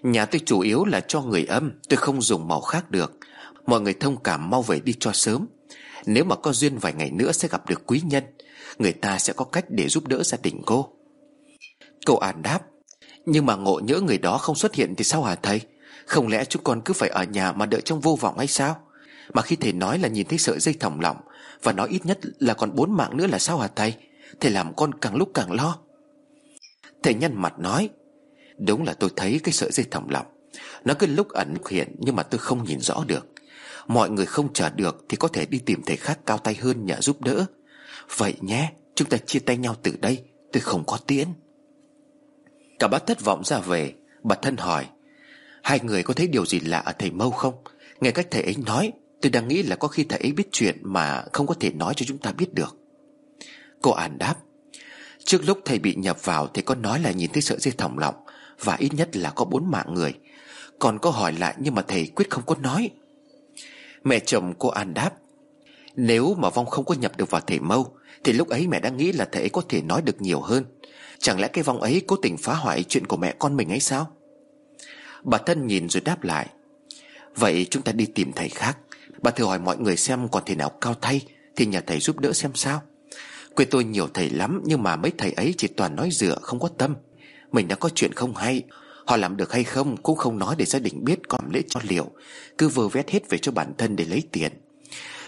Nhà tôi chủ yếu là cho người âm, Tôi không dùng màu khác được. Mọi người thông cảm mau về đi cho sớm. Nếu mà có duyên vài ngày nữa sẽ gặp được quý nhân, Người ta sẽ có cách để giúp đỡ gia đình cô. Cậu An đáp, Nhưng mà ngộ nhỡ người đó không xuất hiện thì sao hả thầy? Không lẽ chúng con cứ phải ở nhà mà đợi trong vô vọng hay sao? Mà khi thầy nói là nhìn thấy sợi dây thòng lọng và nói ít nhất là còn bốn mạng nữa là sao hả thầy? Thầy làm con càng lúc càng lo. Thầy nhăn mặt nói, Đúng là tôi thấy cái sợi dây thòng lọng. Nó cứ lúc ẩn lúc hiện Nhưng mà tôi không nhìn rõ được. Mọi người không chờ được Thì có thể đi tìm thầy khác cao tay hơn nhờ giúp đỡ. Vậy nhé, Chúng ta chia tay nhau từ đây, Tôi không có tiễn. Cả bác thất vọng ra về. Bà thân hỏi, Hai người có thấy điều gì lạ ở thầy Mâu không? Nghe cách thầy ấy nói Tôi đang nghĩ là có khi thầy ấy biết chuyện Mà không có thể nói cho chúng ta biết được. Cô An đáp, Trước lúc thầy bị nhập vào Thầy có nói là nhìn thấy sợi dây thòng lọng Và ít nhất là có bốn mạng người. Còn có hỏi lại nhưng mà thầy quyết không có nói. Mẹ chồng cô An đáp, Nếu mà Vong không có nhập được vào thầy mâu, Thì lúc ấy mẹ đã nghĩ là thầy ấy có thể nói được nhiều hơn. Chẳng lẽ cái Vong ấy cố tình phá hoại chuyện của mẹ con mình hay sao? Bà thân nhìn rồi đáp lại, Vậy chúng ta đi tìm thầy khác. Bà thử hỏi mọi người xem còn thể nào cao thay Thì nhờ thầy giúp đỡ xem sao. Quê tôi nhiều thầy lắm, Nhưng mà mấy thầy ấy chỉ toàn nói dựa, không có tâm. Mình đã có chuyện không hay. Họ làm được hay không cũng không nói để gia đình biết Còn lễ cho liệu. Cứ vơ vét hết về cho bản thân để lấy tiền.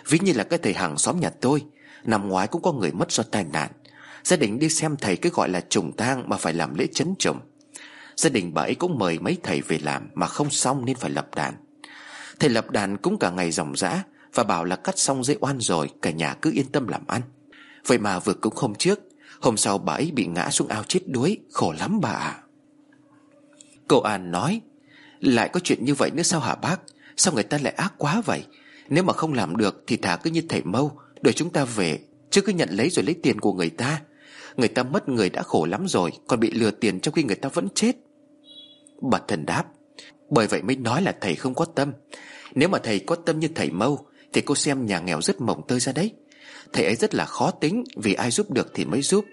Ví như là cái thầy hàng xóm nhà tôi, Năm ngoái cũng có người mất do tai nạn. Gia đình đi xem thầy cứ gọi là trùng tang Mà phải làm lễ chấn trùng. Gia đình bà ấy cũng mời mấy thầy về làm Mà không xong nên phải lập đàn. Thầy lập đàn cũng cả ngày ròng rã Và bảo là cắt xong dây oan rồi, Cả nhà cứ yên tâm làm ăn. Vậy mà vừa cũng hôm trước, Hôm sau bà ấy bị ngã xuống ao chết đuối, Khổ lắm bà ạ. Cô An nói, Lại có chuyện như vậy nữa sao hả bác? Sao người ta lại ác quá vậy? Nếu mà không làm được thì thả cứ như thầy mâu Đợi chúng ta về, Chứ cứ nhận lấy rồi lấy tiền của người ta. Người ta mất người đã khổ lắm rồi, Còn bị lừa tiền trong khi người ta vẫn chết. Bà thần đáp bởi vậy mới nói là thầy không có tâm. Nếu mà thầy có tâm như thầy mâu, Thì cô xem nhà nghèo rất mỏng tơi ra đấy. Thầy ấy rất là khó tính, Vì ai giúp được thì mới giúp.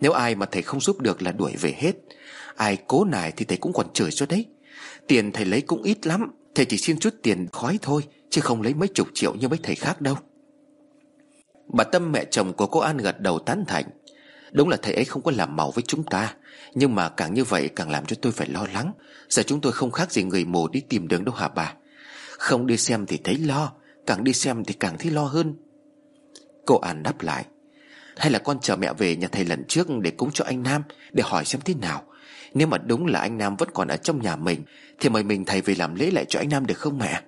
Nếu ai mà thầy không giúp được là đuổi về hết. Ai cố nài thì thầy cũng còn chửi cho đấy. Tiền thầy lấy cũng ít lắm, Thầy chỉ xin chút tiền khói thôi, Chứ không lấy mấy chục triệu như mấy thầy khác đâu. Bà Tâm mẹ chồng của cô An gật đầu tán thành. Đúng là thầy ấy không có làm màu với chúng ta. Nhưng mà càng như vậy càng làm cho tôi phải lo lắng. Giờ chúng tôi không khác gì người mù đi tìm đường đâu hả bà? Không đi xem thì thấy lo, Càng đi xem thì càng thấy lo hơn. Cô An đáp lại, Hay là con chờ mẹ về nhà thầy lần trước Để cúng cho anh Nam, Để hỏi xem thế nào? Nếu mà đúng là anh Nam vẫn còn ở trong nhà mình, Thì mời mình thầy về làm lễ lại cho anh Nam được không mẹ?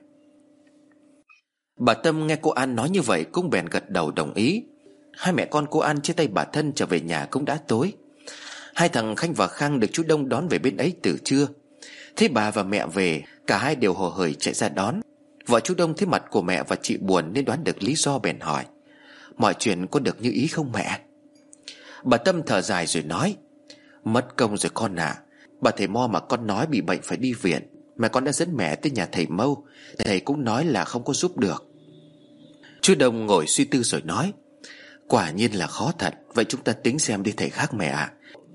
Bà Tâm nghe cô An nói như vậy Cũng bèn gật đầu đồng ý. Hai mẹ con cô An chia tay bà thân trở về nhà cũng đã tối. Hai thằng Khanh và Khang được chú Đông đón về bên ấy từ trưa. Thế bà và mẹ về, Cả hai đều hồ hởi chạy ra đón. Vợ chú Đông thấy mặt của mẹ và chị buồn Nên đoán được lý do bèn hỏi, Mọi chuyện có được như ý không mẹ? Bà Tâm thở dài rồi nói, Mất công rồi con ạ. À. Bà thầy Mo mà con nói bị bệnh phải đi viện. Mà con đã dẫn mẹ tới nhà thầy Mâu. Thầy cũng nói là không có giúp được. Chú Đông ngồi suy tư rồi nói, Quả nhiên là khó thật. Vậy chúng ta tính xem đi thầy khác mẹ ạ.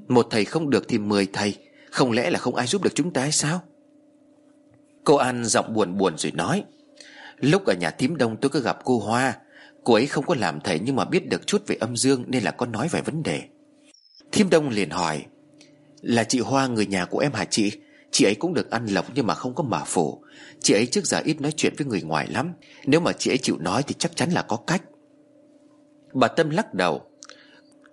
Một thầy không được thì mười thầy. Không lẽ là không ai giúp được chúng ta hay sao? Cô An giọng buồn buồn rồi nói, Lúc ở nhà tím đông tôi có gặp cô Hoa. Cô ấy không có làm thầy nhưng mà biết được chút về âm dương Nên là có nói vài vấn đề. Thiêm Đông liền hỏi, Là chị Hoa người nhà của em hả chị? Chị ấy cũng được ăn lộc nhưng mà không có mở phủ Chị ấy trước giờ ít nói chuyện với người ngoài lắm. Nếu mà chị ấy chịu nói thì chắc chắn là có cách. Bà Tâm lắc đầu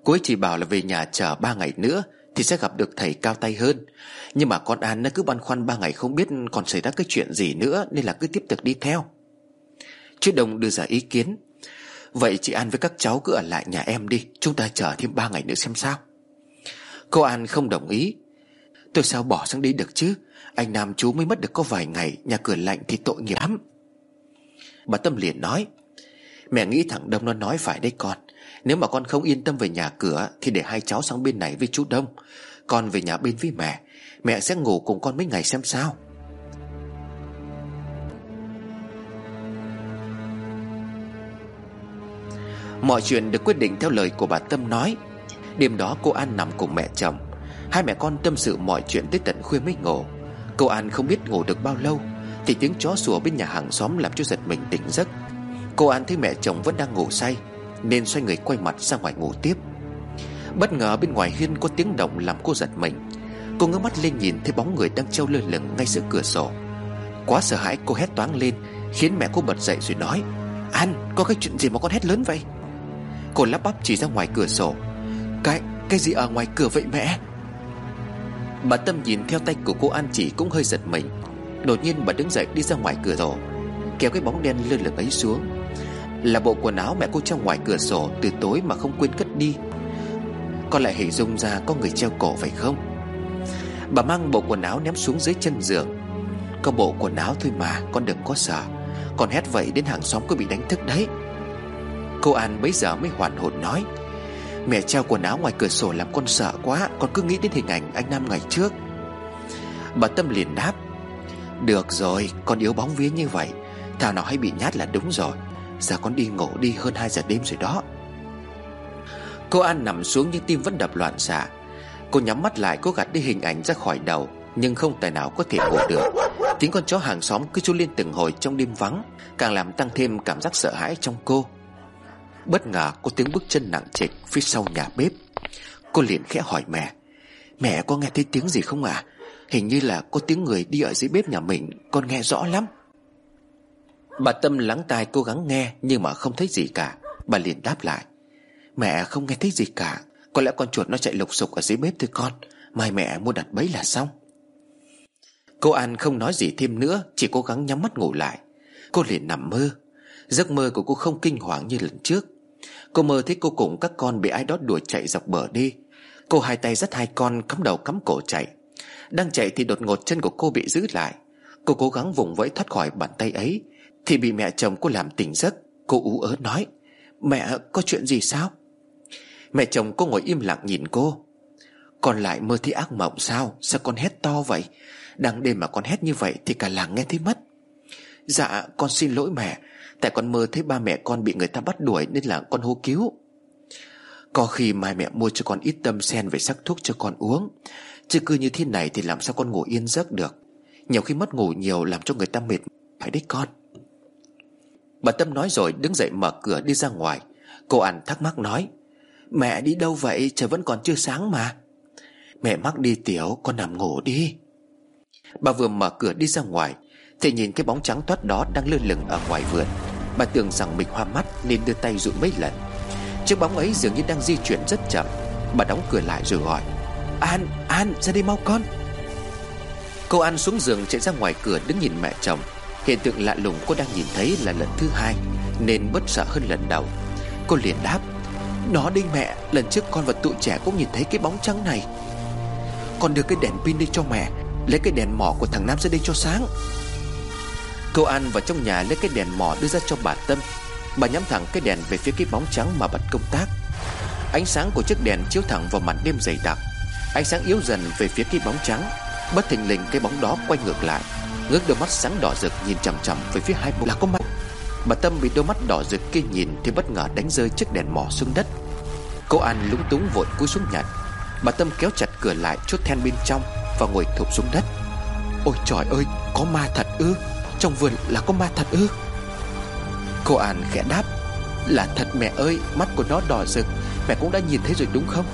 Cô ấy chỉ bảo là về nhà chờ ba ngày nữa Thì sẽ gặp được thầy cao tay hơn. Nhưng mà con An nó cứ băn khoăn ba ngày không biết còn xảy ra cái chuyện gì nữa Nên là cứ tiếp tục đi theo. Chứ Đông đưa ra ý kiến, Vậy chị An với các cháu cứ ở lại nhà em đi, Chúng ta chờ thêm ba ngày nữa xem sao. Cô An không đồng ý. Tôi sao bỏ sang đi được chứ? Anh Nam chú mới mất được có vài ngày, Nhà cửa lạnh thì tội nghiệp lắm. Bà Tâm liền nói, Mẹ nghĩ thằng Đông nó nói phải đấy con. Nếu mà con không yên tâm về nhà cửa, Thì để hai cháu sang bên này với chú Đông. Con về nhà bên với mẹ. Mẹ sẽ ngủ cùng con mấy ngày xem sao. Mọi chuyện được quyết định theo lời của bà Tâm nói. Đêm đó cô An nằm cùng mẹ chồng. Hai mẹ con tâm sự mọi chuyện tới tận khuya mới ngủ. Cô An không biết ngủ được bao lâu, Thì tiếng chó sủa bên nhà hàng xóm làm cho giật mình tỉnh giấc. Cô An thấy mẹ chồng vẫn đang ngủ say. Nên xoay người quay mặt ra ngoài ngủ tiếp. Bất ngờ bên ngoài hiên có tiếng động làm cô giật mình. Cô ngước mắt lên nhìn thấy bóng người đang treo lơ lửng ngay giữa cửa sổ. Quá sợ hãi cô hét toáng lên Khiến mẹ cô bật dậy rồi nói An có cái chuyện gì mà con hét lớn vậy? Cô lắp bắp chỉ ra ngoài cửa sổ. Cái, cái gì ở ngoài cửa vậy mẹ? Bà Tâm nhìn theo tay của cô An chỉ cũng hơi giật mình. Đột nhiên bà đứng dậy đi ra ngoài cửa sổ Kéo cái bóng đen lơ lửng ấy xuống. Là bộ quần áo mẹ cô treo ngoài cửa sổ Từ tối mà không quên cất đi. Con lại hình dung ra có người treo cổ phải không? Bà mang bộ quần áo ném xuống dưới chân giường. Có bộ quần áo thôi mà, Con đừng có sợ. Con hét vậy đến hàng xóm có bị đánh thức đấy. Cô An bấy giờ mới hoàn hồn nói, Mẹ treo quần áo ngoài cửa sổ làm con sợ quá, Con cứ nghĩ đến hình ảnh anh Nam ngày trước. Bà Tâm liền đáp, Được rồi, con yếu bóng vía như vậy Thảo nào hay bị nhát là đúng rồi. Giờ con đi ngủ đi hơn 2 giờ đêm rồi đó. Cô An nằm xuống nhưng tim vẫn đập loạn xạ. Cô nhắm mắt lại cố gạt đi hình ảnh ra khỏi đầu, Nhưng không tài nào có thể ngủ được. Tiếng con chó hàng xóm cứ chú lên từng hồi trong đêm vắng, Càng làm tăng thêm cảm giác sợ hãi trong cô. Bất ngờ, có tiếng bước chân nặng trịch phía sau nhà bếp. Cô liền khẽ hỏi mẹ Mẹ có nghe thấy tiếng gì không ạ? À? Hình như là có tiếng người đi ở dưới bếp nhà mình, Con nghe rõ lắm. Bà Tâm lắng tai cố gắng nghe Nhưng mà không thấy gì cả. Bà liền đáp lại. Mẹ không nghe thấy gì cả. Có lẽ con chuột nó chạy lục sục ở dưới bếp thôi con. Mai mẹ mua đặt bấy là xong. Cô An không nói gì thêm nữa, Chỉ cố gắng nhắm mắt ngủ lại. Cô liền nằm mơ. Giấc mơ của cô không kinh hoàng như lần trước. Cô mơ thấy cô cùng các con bị ai đó đuổi chạy dọc bờ đi. Cô hai tay dắt hai con cắm đầu cắm cổ chạy. Đang chạy thì đột ngột chân của cô bị giữ lại. Cô cố gắng vùng vẫy thoát khỏi bàn tay ấy. Thì bị mẹ chồng cô làm tỉnh giấc, Cô ú ớ nói, Mẹ, có chuyện gì sao? Mẹ chồng cô ngồi im lặng nhìn cô. Con lại mơ thấy ác mộng sao? Sao con hét to vậy? Đang đêm mà con hét như vậy Thì cả làng nghe thấy mất. Dạ con xin lỗi mẹ. Tại con mơ thấy ba mẹ con bị người ta bắt đuổi Nên là con hô cứu. Có khi mai mẹ mua cho con ít tâm sen Về sắc thuốc cho con uống. Chứ cứ như thế này thì làm sao con ngủ yên giấc được? Nhiều khi mất ngủ nhiều Làm cho người ta mệt Phải đấy con. Bà Tâm nói rồi đứng dậy mở cửa đi ra ngoài. Cô An thắc mắc nói Mẹ đi đâu vậy? Trời vẫn còn chưa sáng mà. Mẹ mắc đi tiểu Con nằm ngủ đi. Bà vừa mở cửa đi ra ngoài Thì nhìn cái bóng trắng toát đó đang lơ lửng ở ngoài vườn. Bà tưởng rằng mình hoa mắt Nên đưa tay dụi mấy lần. Chiếc bóng ấy dường như đang di chuyển rất chậm. Bà đóng cửa lại rồi gọi An, An, ra đây mau con. Cô An xuống giường chạy ra ngoài cửa đứng nhìn mẹ chồng. Hiện tượng lạ lùng cô đang nhìn thấy là lần thứ hai, Nên bất sợ hơn lần đầu. Cô liền đáp, Nó đinh mẹ, Lần trước con và tụi trẻ cũng nhìn thấy cái bóng trắng này. Con đưa cái đèn pin đi cho mẹ, Lấy cái đèn mỏ của thằng Nam ra đây cho sáng. Cô An vào trong nhà lấy cái đèn mỏ đưa ra cho bà Tâm. Bà nhắm thẳng cái đèn về phía cái bóng trắng mà bật công tác. Ánh sáng của chiếc đèn chiếu thẳng vào màn đêm dày đặc. Ánh sáng yếu dần về phía cái bóng trắng, Bất thình lình cái bóng đó quay ngược lại. Ngước đôi mắt sáng đỏ rực nhìn chằm chằm về phía hai bóng là có mắt Bà Tâm bị đôi mắt đỏ rực kia nhìn Thì bất ngờ đánh rơi chiếc đèn mỏ xuống đất. Cô An lúng túng vội cúi xuống nhặt. Bà Tâm kéo chặt cửa lại chốt then bên trong Và ngồi thụp xuống đất. Ôi trời ơi có ma thật ư? Trong vườn là có ma thật ư? Cô An khẽ đáp Là thật mẹ ơi Mắt của nó đỏ rực Mẹ cũng đã nhìn thấy rồi đúng không?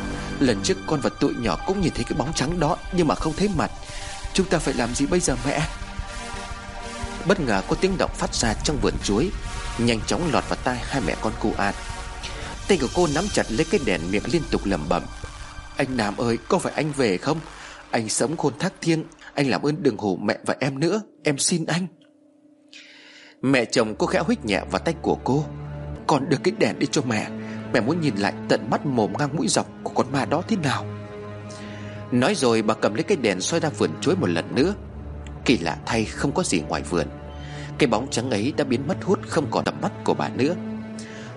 Lần trước con và tụi nhỏ cũng nhìn thấy cái bóng trắng đó Nhưng mà không thấy mặt. Chúng ta phải làm gì bây giờ mẹ Bất ngờ có tiếng động phát ra trong vườn chuối. Nhanh chóng lọt vào tai hai mẹ con cô An. Tay của cô nắm chặt lấy cái đèn miệng liên tục lẩm bẩm. Anh Nam ơi, có phải anh về không? Anh sống khôn thác thiêng. Anh làm ơn đừng hù mẹ và em nữa. Em xin anh. Mẹ chồng cô khẽ huých nhẹ vào tay của cô. Còn được cái đèn đi cho mẹ. Mẹ muốn nhìn lại tận mắt mồm ngang mũi dọc Của con ma đó thế nào? Nói rồi bà cầm lấy cái đèn soi ra vườn chuối một lần nữa. Kỳ lạ thay không có gì ngoài vườn. Cái bóng trắng ấy đã biến mất hút Không còn tầm mắt của bà nữa.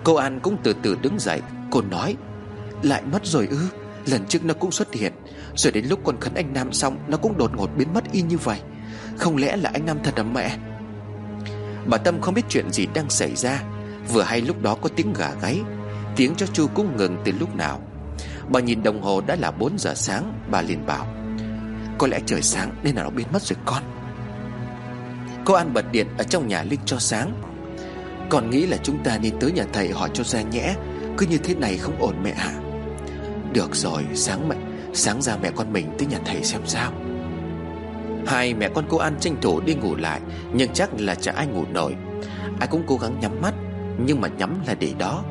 Cô An cũng từ từ đứng dậy, Cô nói, Lại mất rồi ư? Lần trước nó cũng xuất hiện, Rồi đến lúc con khấn anh Nam xong, Nó cũng đột ngột biến mất y như vậy. Không lẽ là anh Nam thật à mẹ? Bà Tâm không biết chuyện gì đang xảy ra. Vừa hay lúc đó có tiếng gà gáy, Tiếng cho chu cũng ngừng từ lúc nào. Bà nhìn đồng hồ đã là 4 giờ sáng, Bà liền bảo, Có lẽ trời sáng nên là nó biến mất rồi con. Cô An bật điện ở trong nhà Linh cho sáng. Còn nghĩ là chúng ta nên tới nhà thầy hỏi cho ra nhẽ, Cứ như thế này không ổn mẹ hả Được rồi, sáng mẹ, Sáng ra mẹ con mình tới nhà thầy xem sao. Hai mẹ con cô An tranh thủ đi ngủ lại, Nhưng chắc là chả ai ngủ nổi. Ai cũng cố gắng nhắm mắt, Nhưng mà nhắm là để đó.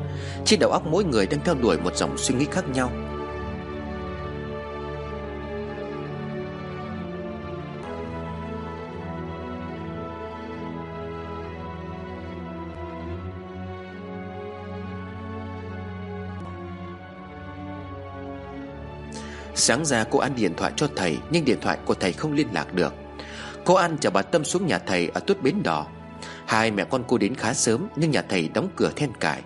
Trên đầu óc mỗi người đang theo đuổi một dòng suy nghĩ khác nhau. Sáng ra cô An điện thoại cho thầy, Nhưng điện thoại của thầy không liên lạc được. Cô An chở bà Tâm xuống nhà thầy ở tuốt bến đỏ Hai mẹ con cô đến khá sớm, Nhưng nhà thầy đóng cửa then cài.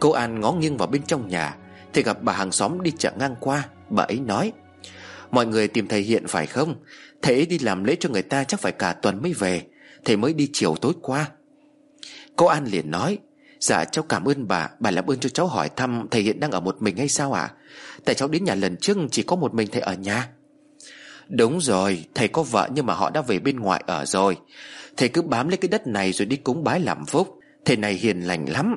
Cô An ngó nghiêng vào bên trong nhà, Thì gặp bà hàng xóm đi chợ ngang qua. Bà ấy nói, Mọi người tìm thầy Hiện phải không? Thầy ấy đi làm lễ cho người ta chắc phải cả tuần mới về, Thầy mới đi chiều tối qua. Cô An liền nói Dạ cháu cảm ơn bà Bà làm ơn cho cháu hỏi thăm Thầy hiện đang ở một mình hay sao ạ? à? Tại cháu đến nhà lần trước chỉ có một mình thầy ở nhà. Đúng rồi, Thầy có vợ nhưng mà họ đã về bên ngoài ở rồi. Thầy cứ bám lấy cái đất này rồi đi cúng bái làm phúc. Thầy này hiền lành lắm.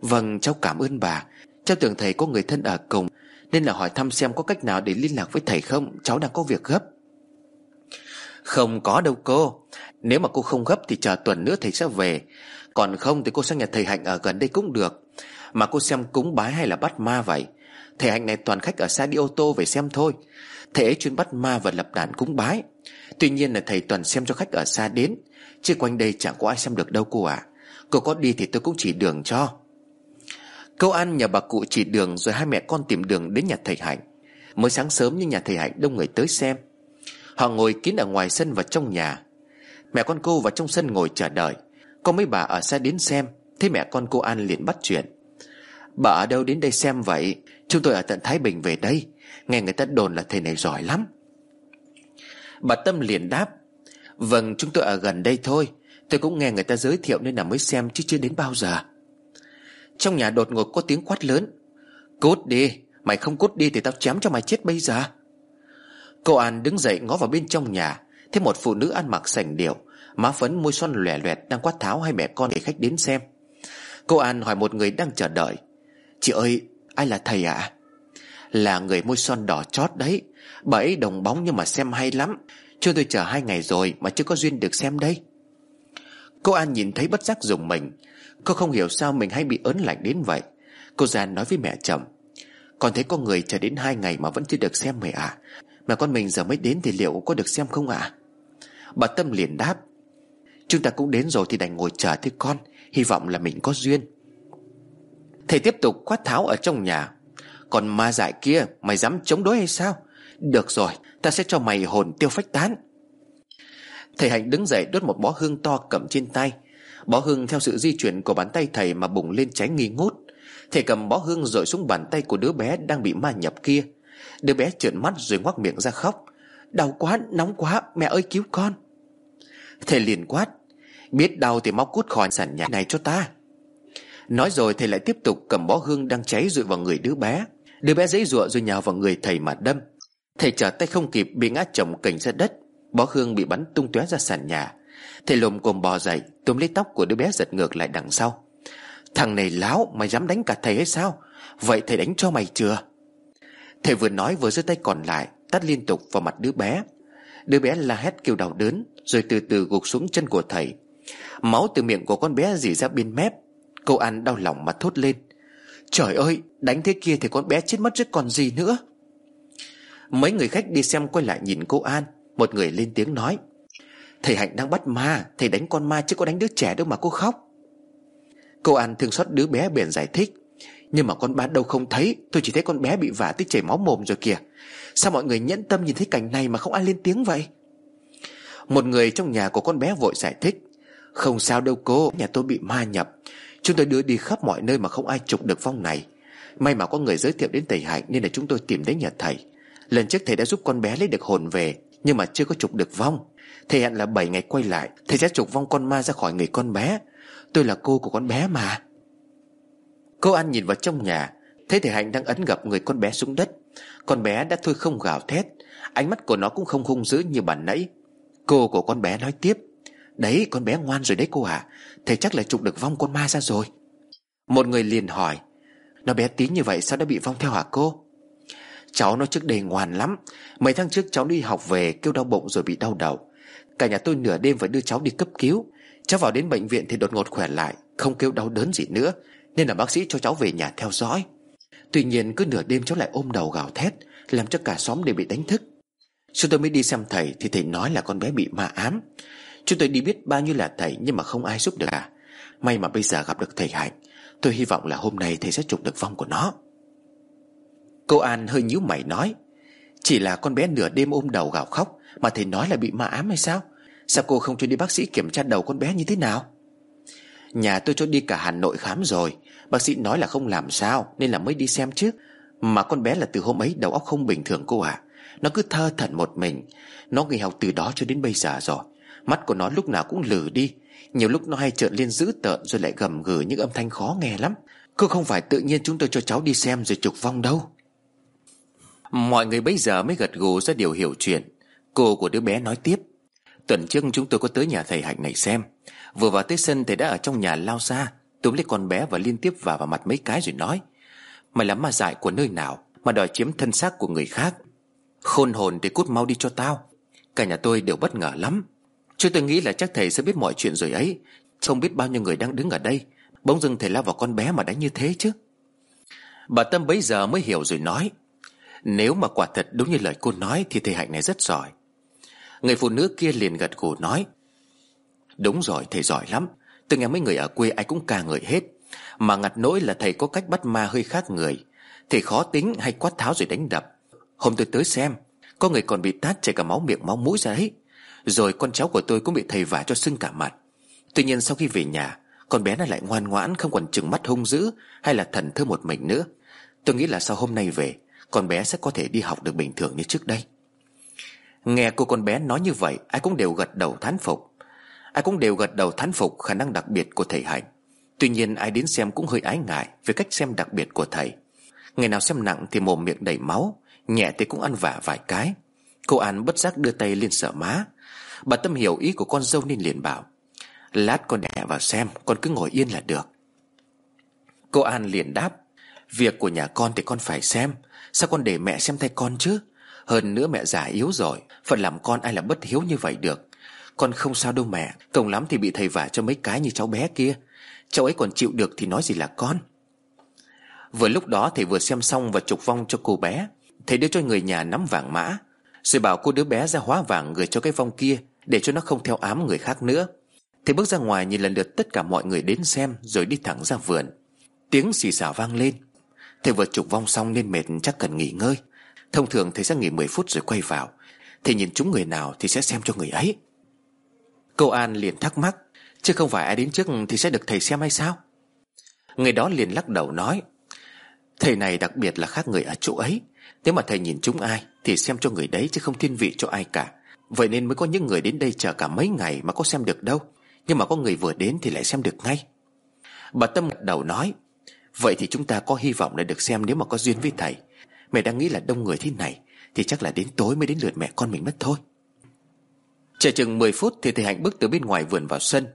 Vâng cháu cảm ơn bà. Cháu tưởng thầy có người thân ở cùng, Nên là hỏi thăm xem có cách nào để liên lạc với thầy không? Cháu đang có việc gấp. Không có đâu cô. Nếu mà cô không gấp thì chờ tuần nữa thầy sẽ về. Còn không thì cô sang nhà thầy Hạnh ở gần đây cũng được. Mà cô xem cúng bái hay là bắt ma vậy? Thầy Hạnh này toàn khách ở xa đi ô tô về xem thôi. Thầy ấy chuyên bắt ma và lập đàn cúng bái. Tuy nhiên là thầy toàn xem cho khách ở xa đến, Chứ quanh đây chẳng có ai xem được đâu cô ạ. À. Cô có đi thì tôi cũng chỉ đường cho. Câu ăn nhờ bà cụ chỉ đường Rồi hai mẹ con tìm đường đến nhà thầy Hạnh. Mới sáng sớm nhưng nhà thầy Hạnh đông người tới xem. Họ ngồi kín ở ngoài sân và trong nhà. Mẹ con cô vào trong sân ngồi chờ đợi. Có mấy bà ở xa đến xem Thế mẹ con cô An liền bắt chuyện. Bà ở đâu đến đây xem vậy? Chúng tôi ở tận Thái Bình về đây. Nghe người ta đồn là thầy này giỏi lắm. Bà Tâm liền đáp Vâng chúng tôi ở gần đây thôi. Tôi cũng nghe người ta giới thiệu nên là mới xem chứ chưa đến bao giờ. Trong nhà đột ngột có tiếng quát lớn, Cút đi, Mày không cút đi thì tao chém cho mày chết bây giờ. Cô An đứng dậy ngó vào bên trong nhà, Thấy một phụ nữ ăn mặc sành điệu, Má phấn, môi son lòe loẹt, Đang quát tháo hai mẹ con để khách đến xem. Cô An hỏi một người đang chờ đợi Chị ơi, ai là thầy ạ? À? Là người môi son đỏ chót đấy. Bà ấy đồng bóng nhưng mà xem hay lắm. Cho tôi chờ hai ngày rồi Mà chưa có duyên được xem đây. Cô An nhìn thấy bất giác dùng mình. Cô không hiểu sao mình hay bị ớn lạnh đến vậy. Cô Giàn nói với mẹ chậm Con thấy có người chờ đến hai ngày mà vẫn chưa được xem mẹ à Mà con mình giờ mới đến thì liệu có được xem không ạ? À? Bà Tâm liền đáp. Chúng ta cũng đến rồi thì đành ngồi chờ thế con. Hy vọng là mình có duyên. Thầy tiếp tục quát tháo ở trong nhà. Còn ma dại kia Mày dám chống đối hay sao? Được rồi ta sẽ cho mày hồn tiêu phách tán. Thầy Hạnh đứng dậy đốt một bó hương to cầm trên tay. Bó hương theo sự di chuyển của bàn tay thầy mà bùng lên cháy nghi ngút. Thầy cầm bó hương rồi xuống bàn tay của đứa bé đang bị ma nhập kia. Đứa bé trợn mắt rồi ngoác miệng ra khóc. Đau quá, nóng quá, mẹ ơi cứu con. Thầy liền quát Biết đau thì mau cút khỏi sàn nhà này cho ta. Nói rồi thầy lại tiếp tục cầm bó hương đang cháy rụi vào người đứa bé. Đứa bé giấy rụa rồi nhào vào người thầy mà đâm. Thầy trở tay không kịp bị ngã chồng cành ra đất. Bó hương bị bắn tung tóe ra sàn nhà. Thầy lồm cồm bò dậy tôm lấy tóc của đứa bé giật ngược lại đằng sau. Thằng này láo, Mày dám đánh cả thầy hay sao? Vậy thầy đánh cho mày chưa? Thầy vừa nói vừa giơ tay còn lại Tắt liên tục vào mặt đứa bé. Đứa bé la hét kêu đau đớn, Rồi từ từ gục xuống chân của thầy. Máu từ miệng của con bé dì ra bên mép Cô An đau lòng mà thốt lên. Trời ơi, đánh thế kia thì con bé chết mất chứ còn gì nữa. Mấy người khách đi xem quay lại nhìn cô An, Một người lên tiếng nói. Thầy Hạnh đang bắt ma, Thầy đánh con ma chứ có đánh đứa trẻ đâu mà cô khóc. Cô An thương xót đứa bé bèn giải thích. Nhưng mà con ba đâu không thấy, Tôi chỉ thấy con bé bị vả tới chảy máu mồm rồi kìa. Sao mọi người nhẫn tâm nhìn thấy cảnh này Mà không ai lên tiếng vậy? Một người trong nhà của con bé vội giải thích. Không sao đâu cô, Nhà tôi bị ma nhập. Chúng tôi đưa đi khắp mọi nơi mà không ai chụp được vong này. May mà có người giới thiệu đến thầy Hạnh Nên là chúng tôi tìm đến nhà thầy. Lần trước thầy đã giúp con bé lấy được hồn về, Nhưng mà chưa có chụp được vong. Thầy hẹn là 7 ngày quay lại, Thầy sẽ trục vong con ma ra khỏi người con bé. Tôi là cô của con bé mà. Cô An nhìn vào trong nhà, Thấy thầy Hạnh đang ấn gặp người con bé xuống đất. Con bé đã thôi không gào thét, Ánh mắt của nó cũng không hung dữ như bản nãy. Cô của con bé nói tiếp Đấy, con bé ngoan rồi đấy cô ạ. À. Thầy chắc là trục được vong con ma ra rồi. Một người liền hỏi, Nó bé tí như vậy sao đã bị vong theo hả cô? Cháu nó trước đây ngoan lắm. Mấy tháng trước cháu đi học về, Kêu đau bụng rồi bị đau đầu. Cả nhà tôi nửa đêm phải đưa cháu đi cấp cứu. Cháu vào đến bệnh viện thì đột ngột khỏe lại, Không kêu đau đớn gì nữa, Nên là bác sĩ cho cháu về nhà theo dõi. Tuy nhiên cứ nửa đêm cháu lại ôm đầu gào thét, Làm cho cả xóm đều bị đánh thức. Chúng tôi mới đi xem thầy Thì thầy nói là con bé bị ma ám. Chúng tôi đi biết bao nhiêu là thầy Nhưng mà không ai giúp được à. May mà bây giờ gặp được thầy Hạnh, Tôi hy vọng là hôm nay thầy sẽ trục được vong của nó. Cô An hơi nhíu mày nói, Chỉ là con bé nửa đêm ôm đầu gào khóc Mà thầy nói là bị ma ám hay sao? Sao cô không cho đi bác sĩ kiểm tra đầu con bé như thế nào? Nhà tôi cho đi cả Hà Nội khám rồi, Bác sĩ nói là không làm sao Nên là mới đi xem chứ. Mà con bé là từ hôm ấy đầu óc không bình thường cô ạ. À. Nó cứ thơ thẩn một mình, Nó nghỉ học từ đó cho đến bây giờ rồi. Mắt của nó lúc nào cũng lử đi. Nhiều lúc nó hay trợn lên dữ tợn Rồi lại gầm gừ những âm thanh khó nghe lắm. Cứ không phải tự nhiên chúng tôi cho cháu đi xem rồi trục vong đâu. Mọi người bây giờ mới gật gù ra điều hiểu chuyện. Cô của đứa bé nói tiếp. Tuần trước chúng tôi có tới nhà thầy Hạnh này xem. Vừa vào tới sân thầy đã ở trong nhà lao ra, Túm lấy con bé và liên tiếp vào vào mặt mấy cái rồi nói. Mày là ma dại của nơi nào Mà đòi chiếm thân xác của người khác? Khôn hồn thì cút mau đi cho tao. Cả nhà tôi đều bất ngờ lắm. Chứ tôi nghĩ là chắc thầy sẽ biết mọi chuyện rồi ấy. Không biết bao nhiêu người đang đứng ở đây. Bỗng dưng thầy lao vào con bé mà đánh như thế chứ. Bà Tâm bấy giờ mới hiểu rồi nói, Nếu mà quả thật đúng như lời cô nói Thì thầy Hạnh này rất giỏi. Người phụ nữ kia liền gật gù nói, Đúng rồi, thầy giỏi lắm. Tôi nghe mấy người ở quê ai cũng ca ngợi hết. Mà ngặt nỗi là thầy có cách bắt ma hơi khác người. Thầy khó tính hay quát tháo rồi đánh đập. Hôm tôi tới xem, Có người còn bị tát chảy cả máu miệng máu mũi ra ấy. Rồi con cháu của tôi cũng bị thầy vả cho sưng cả mặt. Tuy nhiên sau khi về nhà, Con bé nó lại ngoan ngoãn, không còn chừng mắt hung dữ Hay là thần thơ một mình nữa. Tôi nghĩ là sau hôm nay về, Con bé sẽ có thể đi học được bình thường như trước đây. Nghe cô con bé nói như vậy, Ai cũng đều gật đầu thán phục. Ai cũng đều gật đầu thán phục khả năng đặc biệt của thầy Hạnh. Tuy nhiên ai đến xem cũng hơi ái ngại Về cách xem đặc biệt của thầy. Ngày nào xem nặng thì mồm miệng đầy máu, Nhẹ thì cũng ăn vả vài cái. Cô An bất giác đưa tay lên sợ má. Bà Tâm hiểu ý của con dâu nên liền bảo, Lát con đẻ vào xem, Con cứ ngồi yên là được. Cô An liền đáp, Việc của nhà con thì con phải xem. Sao con để mẹ xem tay con chứ? Hơn nữa mẹ già yếu rồi, Phận làm con ai là bất hiếu như vậy được. Con không sao đâu mẹ Cộng lắm thì bị thầy vả cho mấy cái như cháu bé kia. Cháu ấy còn chịu được thì nói gì là con? Vừa lúc đó thầy vừa xem xong và trục vong cho cô bé. Thầy đưa cho người nhà nắm vàng mã. Rồi bảo cô đứa bé ra hóa vàng gửi cho cái vong kia, Để cho nó không theo ám người khác nữa. Thầy bước ra ngoài nhìn lần lượt tất cả mọi người đến xem, Rồi đi thẳng ra vườn. Tiếng xì xào vang lên. Thầy vừa chụp vong xong nên mệt chắc cần nghỉ ngơi. Thông thường thầy sẽ nghỉ 10 phút rồi quay vào. Thầy nhìn chúng người nào thì sẽ xem cho người ấy. Cô An liền thắc mắc, Chứ không phải ai đến trước thì sẽ được thầy xem hay sao? Người đó liền lắc đầu nói, Thầy này đặc biệt là khác người ở chỗ ấy. Nếu mà thầy nhìn chúng ai thì xem cho người đấy chứ không thiên vị cho ai cả. Vậy nên mới có những người đến đây chờ cả mấy ngày Mà có xem được đâu. Nhưng mà có người vừa đến thì lại xem được ngay. Bà Tâm gật đầu nói, Vậy thì chúng ta có hy vọng để được xem Nếu mà có duyên với thầy. Mẹ đang nghĩ là đông người thế này Thì chắc là đến tối mới đến lượt mẹ con mình mất thôi. Chờ chừng 10 phút thì thầy Hạnh bước từ bên ngoài vườn vào sân.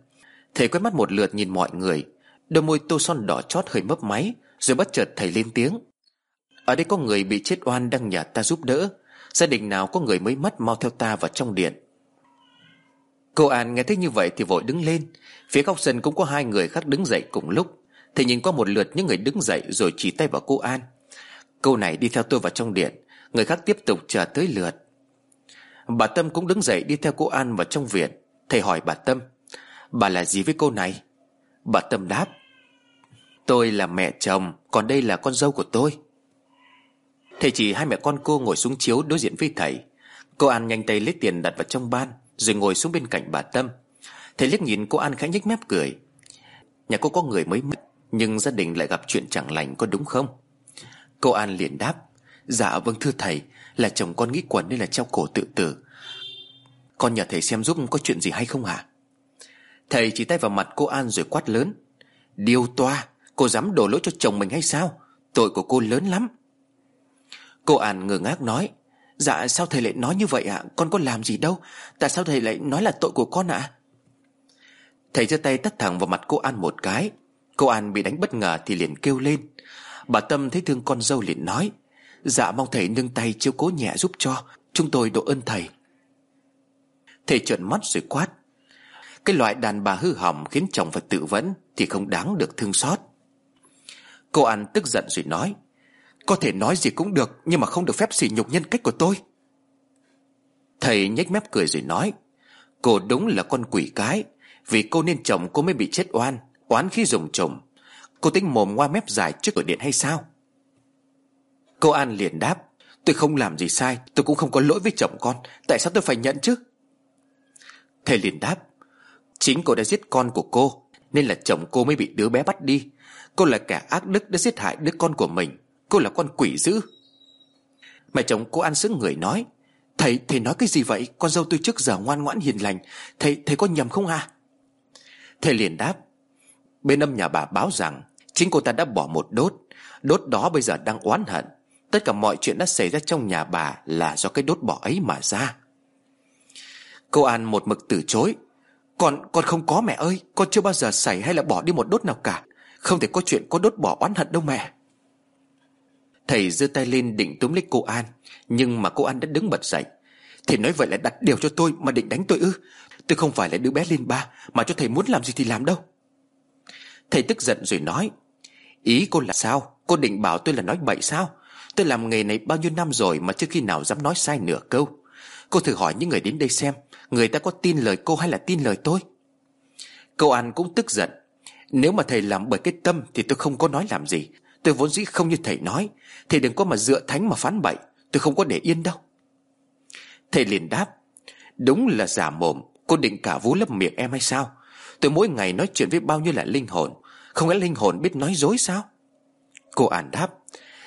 Thầy quét mắt một lượt nhìn mọi người. Đôi môi tô son đỏ chót hơi mấp máy, Rồi bất chợt thầy lên tiếng, Ở đây có người bị chết oan đang nhờ ta giúp đỡ. Gia đình nào có người mới mất mau theo ta vào trong điện? Cô An nghe thấy như vậy thì vội đứng lên. Phía góc sân cũng có hai người khác đứng dậy cùng lúc. Thì nhìn qua một lượt những người đứng dậy rồi chỉ tay vào cô An. Cô này đi theo tôi vào trong điện. Người khác tiếp tục chờ tới lượt. Bà Tâm cũng đứng dậy đi theo cô An vào trong viện. Thầy hỏi bà Tâm, Bà là gì với cô này? Bà Tâm đáp, Tôi là mẹ chồng, Còn đây là con dâu của tôi. Thầy chỉ hai mẹ con cô ngồi xuống chiếu đối diện với thầy. Cô An nhanh tay lấy tiền đặt vào trong ban, Rồi ngồi xuống bên cạnh bà Tâm. Thầy liếc nhìn cô An khẽ nhếch mép cười. Nhà cô có người mới mất, Nhưng gia đình lại gặp chuyện chẳng lành có đúng không? Cô An liền đáp. Dạ vâng thưa thầy, Là chồng con nghĩ quẩn nên là treo cổ tự tử. Con nhờ thầy xem giúp có chuyện gì hay không hả Thầy chỉ tay vào mặt cô An rồi quát lớn. Điều toa, Cô dám đổ lỗi cho chồng mình hay sao? Tội của cô lớn lắm. Cô An ngơ ngác nói Dạ sao thầy lại nói như vậy ạ? Con có làm gì đâu? Tại sao thầy lại nói là tội của con ạ? Thầy giơ tay tắt thẳng vào mặt cô An một cái. Cô An bị đánh bất ngờ thì liền kêu lên. Bà Tâm thấy thương con dâu liền nói Dạ mong thầy nâng tay chiếu cố nhẹ giúp cho. Chúng tôi độ ơn thầy. Thầy trợn mắt rồi quát, Cái loại đàn bà hư hỏng khiến chồng phải tự vẫn Thì không đáng được thương xót. Cô An tức giận rồi nói có thể nói gì cũng được, Nhưng mà không được phép sỉ nhục nhân cách của tôi. Thầy nhếch mép cười rồi nói, Cô đúng là con quỷ cái, Vì cô nên chồng cô mới bị chết oan, Oán khi dùng chồng Cô tính mồm ngoa mép dài trước cửa điện hay sao? Cô An liền đáp, Tôi không làm gì sai, Tôi cũng không có lỗi với chồng con, Tại sao tôi phải nhận chứ? Thầy liền đáp, Chính cô đã giết con của cô, Nên là chồng cô mới bị đứa bé bắt đi. Cô là kẻ ác đức đã giết hại đứa con của mình. Cô là con quỷ dữ. Mẹ chồng cô An sững người nói Thầy, thầy nói cái gì vậy? Con dâu tôi trước giờ ngoan ngoãn hiền lành. Thầy, thầy có nhầm không à Thầy liền đáp Bên âm nhà bà báo rằng Chính cô ta đã bỏ một đốt. Đốt đó bây giờ đang oán hận. Tất cả mọi chuyện đã xảy ra trong nhà bà Là do cái đốt bỏ ấy mà ra. Cô An một mực từ chối Con, con không có mẹ ơi. Con chưa bao giờ xảy hay là bỏ đi một đốt nào cả. Không thể có chuyện có đốt bỏ oán hận đâu mẹ. Thầy giơ tay lên định túm lấy cô An, Nhưng mà cô An đã đứng bật dậy. Thầy nói vậy là đặt điều cho tôi mà định đánh tôi ư? Tôi không phải là đứa bé lên ba, Mà cho thầy muốn làm gì thì làm đâu. Thầy tức giận rồi nói, Ý cô là sao? Cô định bảo tôi là nói bậy sao? Tôi làm nghề này bao nhiêu năm rồi Mà chưa khi nào dám nói sai nửa câu. Cô thử hỏi những người đến đây xem, Người ta có tin lời cô hay là tin lời tôi? Cô An cũng tức giận, Nếu mà thầy làm bởi cái tâm Thì tôi không có nói làm gì. Tôi vốn dĩ không như thầy nói Thầy đừng có mà dựa thánh mà phán bậy, Tôi không có để yên đâu. Thầy liền đáp, Đúng là giả mồm, Cô định cả vú lấp miệng em hay sao? Tôi mỗi ngày nói chuyện với bao nhiêu là linh hồn, Không lẽ linh hồn biết nói dối sao? Cô ản đáp,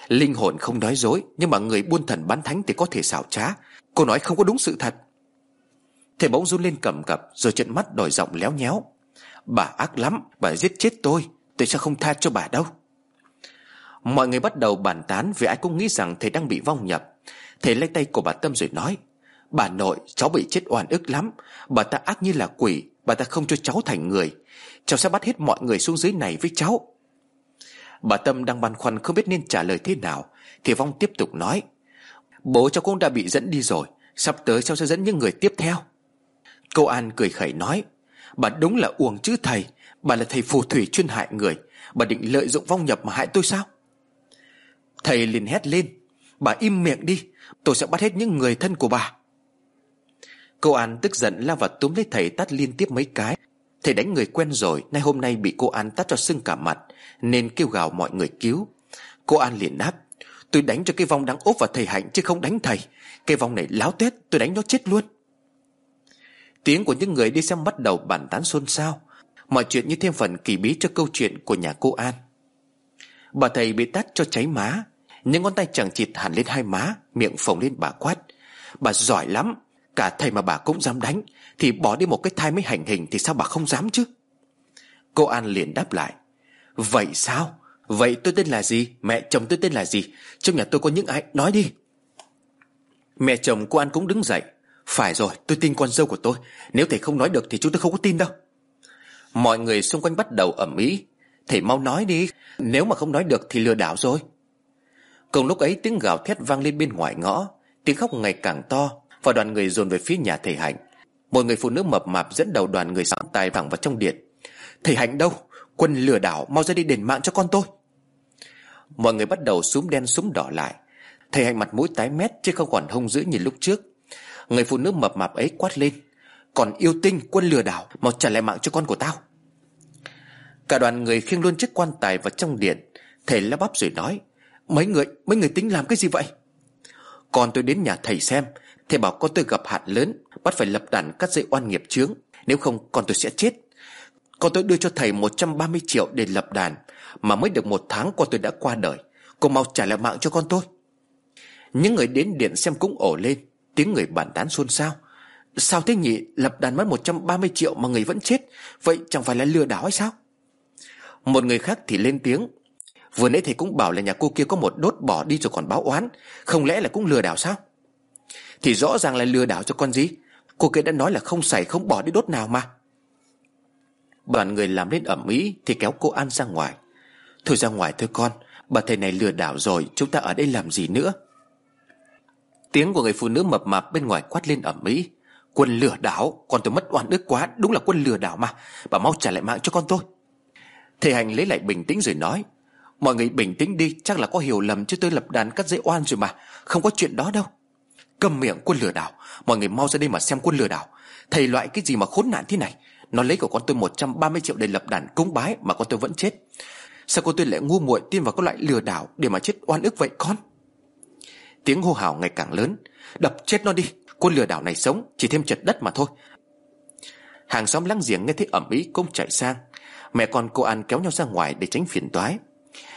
Linh hồn không nói dối, Nhưng mà người buôn thần bán thánh thì có thể xảo trá, Cô nói không có đúng sự thật. Thầy bỗng run lên cầm cập, Rồi trận mắt đòi giọng léo nhéo, Bà ác lắm, Bà giết chết tôi Tôi sẽ không tha cho bà đâu. Mọi người bắt đầu bàn tán Vì ai cũng nghĩ rằng thầy đang bị vong nhập. Thầy lấy tay của bà Tâm rồi nói, Bà nội, cháu bị chết oan ức lắm. Bà ta ác như là quỷ, Bà ta không cho cháu thành người. Cháu sẽ bắt hết mọi người xuống dưới này với cháu. Bà Tâm đang băn khoăn không biết nên trả lời thế nào, Thì Vong tiếp tục nói, Bố cháu cũng đã bị dẫn đi rồi, Sắp tới cháu sẽ dẫn những người tiếp theo. Cô An cười khẩy nói, Bà đúng là uổng chữ thầy, Bà là thầy phù thủy chuyên hại người. Bà định lợi dụng vong nhập mà hại tôi sao? Thầy liền hét lên, Bà im miệng đi, Tôi sẽ bắt hết những người thân của bà. Cô An tức giận lao vào túm lấy thầy tát liên tiếp mấy cái. Thầy đánh người quen rồi, Nay hôm nay bị cô An tát cho sưng cả mặt, Nên kêu gào mọi người cứu. Cô An liền đáp, Tôi đánh cho cái vong đang ốp vào thầy Hạnh chứ không đánh thầy. Cái vong này láo tết tôi đánh nó chết luôn. Tiếng của những người đi xem bắt đầu bàn tán xôn xao. Mọi chuyện như thêm phần kỳ bí cho câu chuyện của nhà cô An. Bà thầy bị tát cho cháy má những ngón tay chẳng chịt hẳn lên hai má, Miệng phồng lên bà quát. Bà giỏi lắm, Cả thầy mà bà cũng dám đánh, Thì bỏ đi một cái thai mới hành hình Thì sao bà không dám chứ? Cô An liền đáp lại. Vậy sao? Vậy tôi tên là gì? Mẹ chồng tôi tên là gì? Trong nhà tôi có những ai? Nói đi. Mẹ chồng cô An cũng đứng dậy. Phải rồi, tôi tin con dâu của tôi. Nếu thầy không nói được thì chúng tôi không có tin đâu. Mọi người xung quanh bắt đầu ẩm ý Thầy mau nói đi. Nếu mà không nói được thì lừa đảo rồi. Cùng lúc ấy, tiếng gào thét vang lên bên ngoài ngõ. Tiếng khóc ngày càng to, Và đoàn người dồn về phía nhà thầy Hạnh. Một người phụ nữ mập mạp dẫn đầu đoàn người sẵn tài thẳng vào trong điện. Thầy Hạnh đâu? Quân lừa đảo, mau ra đi đền mạng cho con tôi. Mọi người bắt đầu súng đen súng đỏ lại. Thầy Hạnh mặt mũi tái mét Chứ không còn hung dữ như lúc trước. Người phụ nữ mập mạp ấy quát lên, Còn yêu tinh, quân lừa đảo, Mau trả lại mạng cho con của tao. Cả đoàn người khiêng luôn chiếc quan tài vào trong điện. Thầy lắp bắp rồi nói Mấy người, mấy người tính làm cái gì vậy? Còn tôi đến nhà thầy xem Thầy bảo con tôi gặp hạn lớn Bắt phải lập đàn cắt dây oan nghiệp chướng. Nếu không con tôi sẽ chết. Con tôi đưa cho thầy 130 triệu để lập đàn Mà mới được một tháng con tôi đã qua đời. Cô mau trả lại mạng cho con tôi. Những người đến điện xem cũng ổ lên Tiếng người bàn tán xôn xao. Sao thế nhỉ? Lập đàn mất 130 triệu mà người vẫn chết. Vậy chẳng phải là lừa đảo hay sao? Một người khác thì lên tiếng Vừa nãy thầy cũng bảo là nhà cô kia có một đốt bỏ đi rồi còn báo oán. Không lẽ là cũng lừa đảo sao? Thì rõ ràng là lừa đảo cho con gì? Cô kia đã nói là không xảy không bỏ đi đốt nào mà. Đoàn người làm lên ẩm ý Thì kéo cô An ra ngoài. Thôi ra ngoài thôi con, Bà thầy này lừa đảo rồi, Chúng ta ở đây làm gì nữa? Tiếng của người phụ nữ mập mạp bên ngoài quát lên ẩm ý. Quân lừa đảo, Con tôi mất oan ức quá, Đúng là quân lừa đảo mà. Bà mau trả lại mạng cho con tôi. Thầy Hành lấy lại bình tĩnh rồi nói Mọi người bình tĩnh đi, Chắc là có hiểu lầm chứ tôi lập đàn cắt dây oan rồi mà. Không có chuyện đó đâu. Cầm miệng quân lừa đảo. Mọi người mau ra đây mà xem quân lừa đảo. Thầy loại cái gì mà khốn nạn thế này? Nó lấy của con tôi 130 triệu để lập đàn cúng bái Mà con tôi vẫn chết. Sao cô tôi lại ngu muội tin vào các loại lừa đảo Để mà chết oan ức vậy con? Tiếng hô hào ngày càng lớn. Đập chết nó đi. Quân lừa đảo này sống, Chỉ thêm chật đất mà thôi. Hàng xóm láng giềng nghe thấy ẩm ý cũng chạy sang. Mẹ con cô An kéo nhau ra ngoài để tránh phiền toái.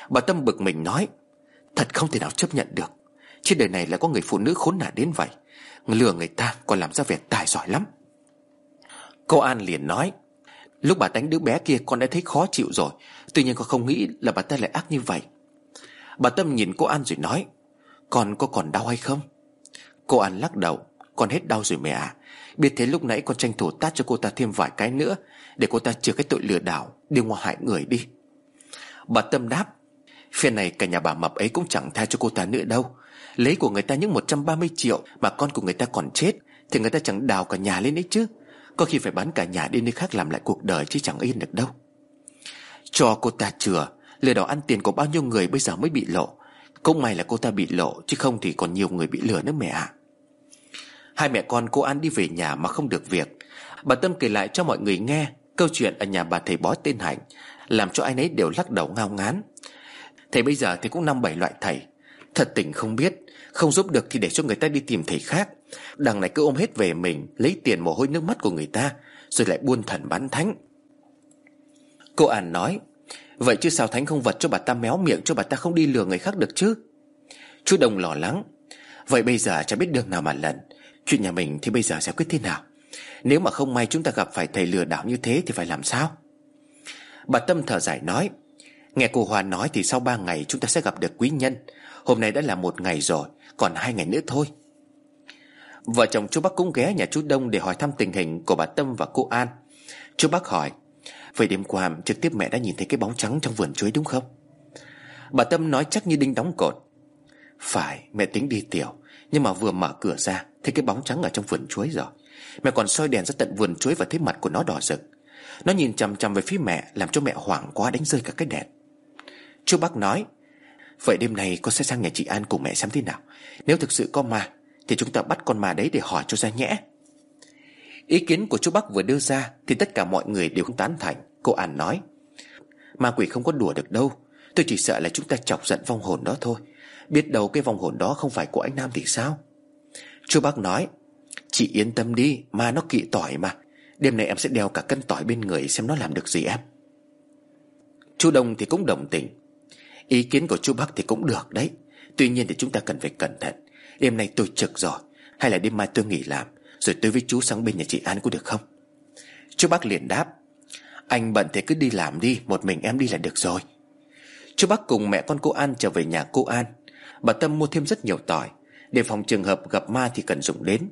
Bà Tâm bực mình nói, Thật không thể nào chấp nhận được. Trên đời này lại có người phụ nữ khốn nạn đến vậy. Lừa người ta còn làm ra vẻ tài giỏi lắm. Cô An liền nói, Lúc bà đánh đứa bé kia, con đã thấy khó chịu rồi. Tuy nhiên con không nghĩ là bà ta lại ác như vậy. Bà Tâm nhìn cô An rồi nói, Con có còn đau hay không? Cô An lắc đầu, Con hết đau rồi mẹ à Biết thế lúc nãy con tranh thủ tát cho cô ta thêm vài cái nữa, Để cô ta chừa cái tội lừa đảo Điều ngoại hại người đi. Bà Tâm đáp phiên này cả nhà bà mập ấy cũng chẳng tha cho cô ta nữa đâu. Lấy của người ta những 130 triệu Mà con của người ta còn chết, Thì người ta chẳng đào cả nhà lên ấy chứ. Có khi phải bán cả nhà đi nơi khác làm lại cuộc đời Chứ chẳng yên được đâu. Cho cô ta chừa, Lừa đảo ăn tiền của bao nhiêu người bây giờ mới bị lộ. Cũng may là cô ta bị lộ, Chứ không thì còn nhiều người bị lừa nữa mẹ ạ. Hai mẹ con cô An đi về nhà mà không được việc. Bà Tâm kể lại cho mọi người nghe Câu chuyện ở nhà bà thầy bói tên Hạnh, Làm cho ai nấy đều lắc đầu ngao ngán. Thầy bây giờ thì cũng năm bảy loại thầy. Thật tình không biết, Không giúp được thì để cho người ta đi tìm thầy khác. Đằng này cứ ôm hết về mình, Lấy tiền mồ hôi nước mắt của người ta, Rồi lại buôn thần bán thánh. Cô An nói, Vậy chứ sao thánh không vật cho bà ta méo miệng, Cho bà ta không đi lừa người khác được chứ? Chú Đồng lo lắng, Vậy bây giờ chả biết đường nào mà lần Chuyện nhà mình thì bây giờ sẽ quyết thế nào? Nếu mà không may chúng ta gặp phải thầy lừa đảo như thế Thì phải làm sao? Bà Tâm thở dài nói Nghe cô Hoa nói thì sau ba ngày chúng ta sẽ gặp được quý nhân. Hôm nay đã là một ngày rồi, Còn hai ngày nữa thôi. Vợ chồng chú Bắc cũng ghé nhà chú Đông Để hỏi thăm tình hình của bà Tâm và cô An. Chú Bắc hỏi Vậy đêm qua, trực tiếp mẹ đã nhìn thấy cái bóng trắng trong vườn chuối đúng không? Bà Tâm nói chắc như đinh đóng cột. Phải, mẹ tính đi tiểu, Nhưng mà vừa mở cửa ra, Thấy cái bóng trắng ở trong vườn chuối rồi. Mẹ còn soi đèn ra tận vườn chuối Và thấy mặt của nó đỏ rực. Nó nhìn chằm chằm về phía mẹ, Làm cho mẹ hoảng quá, đánh rơi cả cái đèn. Chú bác nói, Vậy đêm nay con sẽ sang nhà chị An cùng mẹ xem thế nào. Nếu thực sự có ma, Thì chúng ta bắt con ma đấy để hỏi cho ra nhẽ. Ý kiến của chú Bắc vừa đưa ra Thì tất cả mọi người đều không tán thành. Cô An nói, Ma quỷ không có đùa được đâu. Tôi chỉ sợ là chúng ta chọc giận vong hồn đó thôi. Biết đâu cái vong hồn đó không phải của anh Nam thì sao? Chú Bắc nói, Chị yên tâm đi, Ma nó kỵ tỏi mà. Đêm nay em sẽ đeo cả cân tỏi bên người Xem nó làm được gì em. Chú Đông thì cũng đồng tình. Ý kiến của chú Bắc thì cũng được đấy. Tuy nhiên thì chúng ta cần phải cẩn thận. Đêm nay tôi trực rồi. Hay là đêm mai tôi nghỉ làm, Rồi tôi với chú sang bên nhà chị An có được không? Chú Bắc liền đáp, Anh bận thì cứ đi làm đi, Một mình em đi là được rồi. Chú Bắc cùng mẹ con cô An trở về nhà cô An. Bà Tâm mua thêm rất nhiều tỏi. Để phòng trường hợp gặp ma thì cần dùng đến.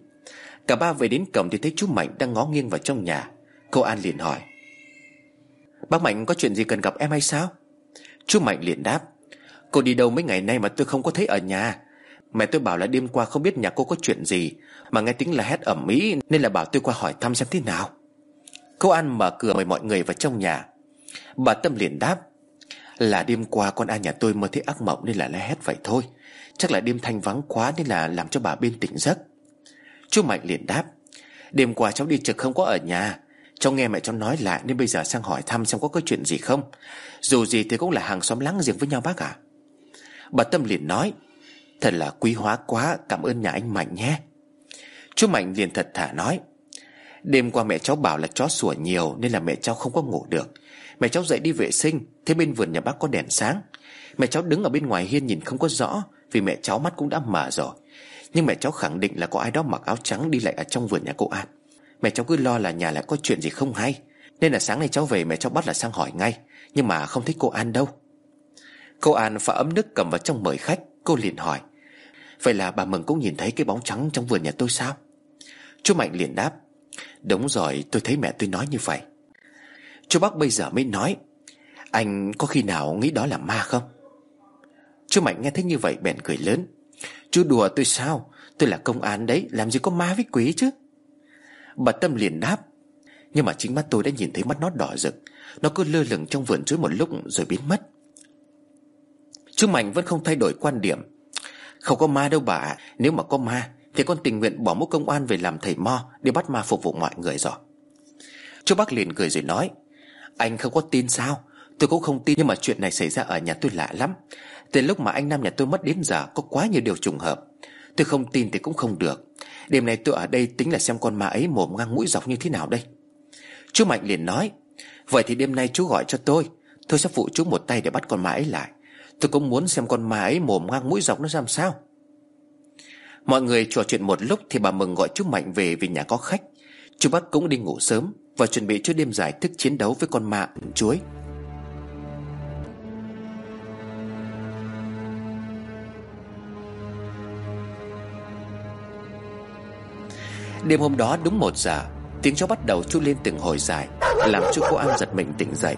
Cả ba về đến cổng thì thấy chú Mạnh đang ngó nghiêng vào trong nhà. Cô An liền hỏi, Bác Mạnh có chuyện gì cần gặp em hay sao? Chú Mạnh liền đáp, Cô đi đâu mấy ngày nay mà tôi không có thấy ở nhà? Mẹ tôi bảo là đêm qua không biết nhà cô có chuyện gì, Mà nghe tiếng là hét ẩm mỹ Nên là bảo tôi qua hỏi thăm xem thế nào. Cô An mở cửa mời mọi người vào trong nhà. Bà Tâm liền đáp, Là đêm qua con An nhà tôi mơ thấy ác mộng Nên là la hét vậy thôi. Chắc là đêm thanh vắng quá Nên là làm cho bà bên tỉnh giấc. Chú Mạnh liền đáp, Đêm qua cháu đi trực không có ở nhà Cháu nghe mẹ cháu nói lại Nên bây giờ sang hỏi thăm xem có cái chuyện gì không. Dù gì thì cũng là hàng xóm láng giềng với nhau bác à Bà Tâm liền nói, Thật là quý hóa quá, Cảm ơn nhà anh Mạnh nhé. Chú Mạnh liền thật thả nói, Đêm qua mẹ cháu bảo là chó sủa nhiều, Nên là mẹ cháu không có ngủ được. Mẹ cháu dậy đi vệ sinh, Thế bên vườn nhà bác có đèn sáng. Mẹ cháu đứng ở bên ngoài hiên nhìn không có rõ, Vì mẹ cháu mắt cũng đã mở rồi. Nhưng mẹ cháu khẳng định là có ai đó mặc áo trắng Đi lại ở trong vườn nhà cô An Mẹ cháu cứ lo là nhà lại có chuyện gì không hay. Nên là sáng nay cháu về mẹ cháu bắt là sang hỏi ngay. Nhưng mà không thấy cô An đâu. Cô An pha ấm nước cầm vào trong mời khách. Cô liền hỏi, Vậy là bà Mừng cũng nhìn thấy cái bóng trắng trong vườn nhà tôi sao? Chú Mạnh liền đáp, Đúng rồi, tôi thấy mẹ tôi nói như vậy. Chú Bắc bây giờ mới nói, Anh có khi nào nghĩ đó là ma không? Chú Mạnh nghe thấy như vậy bèn cười lớn, Chú đùa tôi sao? Tôi là công an đấy, Làm gì có ma với quỷ chứ? Bà Tâm liền đáp. Nhưng mà chính mắt tôi đã nhìn thấy mắt nó đỏ rực. Nó cứ lơ lửng trong vườn chuối một lúc rồi biến mất. Chú Mạnh vẫn không thay đổi quan điểm. Không có ma đâu bà Nếu mà có ma, Thì con tình nguyện bỏ mũ công an về làm thầy mo Để bắt ma phục vụ mọi người rồi. Chú Bắc liền cười rồi nói, Anh không có tin sao? Tôi cũng không tin, nhưng mà chuyện này xảy ra ở nhà tôi lạ lắm. Từ lúc mà anh Nam nhà tôi mất đến giờ, Có quá nhiều điều trùng hợp. Tôi không tin thì cũng không được. Đêm nay tôi ở đây tính là xem con ma ấy mồm ngang mũi dọc như thế nào đây. Chú Mạnh liền nói, Vậy thì đêm nay chú gọi cho tôi. Tôi sẽ phụ chú một tay để bắt con ma ấy lại. Tôi cũng muốn xem con ma ấy mồm ngang mũi dọc nó làm sao. Mọi người trò chuyện một lúc Thì bà Mừng gọi chú Mạnh về vì nhà có khách. Chú Bắc cũng đi ngủ sớm Và chuẩn bị cho đêm giải thức chiến đấu với con ma chuối. Đêm hôm đó đúng một giờ, Tiếng chó bắt đầu chu lên từng hồi dài, Làm cho cô An giật mình tỉnh dậy.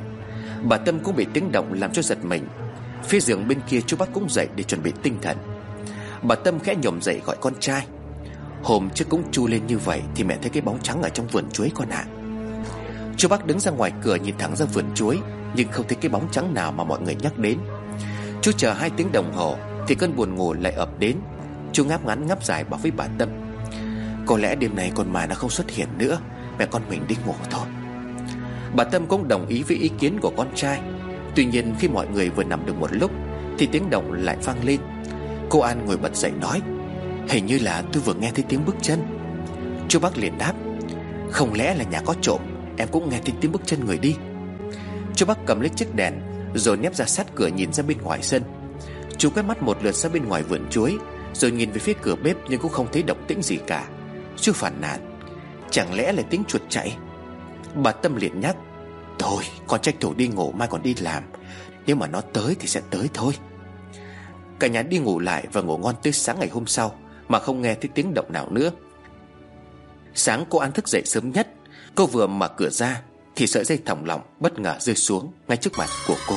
Bà Tâm cũng bị tiếng động làm cho giật mình. Phía giường bên kia chú bác cũng dậy để chuẩn bị tinh thần. Bà Tâm khẽ nhổm dậy gọi con trai. Hôm trước cũng chu lên như vậy Thì mẹ thấy cái bóng trắng ở trong vườn chuối con ạ. À. Chú bác đứng ra ngoài cửa nhìn thẳng ra vườn chuối, Nhưng không thấy cái bóng trắng nào mà mọi người nhắc đến. Chú chờ hai tiếng đồng hồ Thì cơn buồn ngủ lại ập đến. Chú ngáp ngắn ngáp dài bảo với bà Tâm. Có lẽ đêm này con mà nó không xuất hiện nữa. Mẹ con mình đi ngủ thôi. Bà Tâm cũng đồng ý với ý kiến của con trai. Tuy nhiên khi mọi người vừa nằm được một lúc, Thì tiếng động lại vang lên. Cô An ngồi bật dậy nói, Hình như là tôi vừa nghe thấy tiếng bước chân. Chú bác liền đáp, Không lẽ là nhà có trộm? Em cũng nghe thấy tiếng bước chân người đi. Chú bác cầm lấy chiếc đèn, Rồi nép ra sát cửa nhìn ra bên ngoài sân. Chú quét mắt một lượt ra bên ngoài vườn chuối, Rồi nhìn về phía cửa bếp Nhưng cũng không thấy động tĩnh gì cả chưa phản nàn, Chẳng lẽ là tiếng chuột chạy? Bà Tâm liền nhắc, Thôi, con tranh thủ đi ngủ, mai còn đi làm. Nếu mà nó tới thì sẽ tới thôi. Cả nhà đi ngủ lại và ngủ ngon tới sáng ngày hôm sau, Mà không nghe thấy tiếng động nào nữa. Sáng cô An thức dậy sớm nhất, Cô vừa mở cửa ra Thì sợi dây thòng lọng bất ngờ rơi xuống Ngay trước mặt của cô.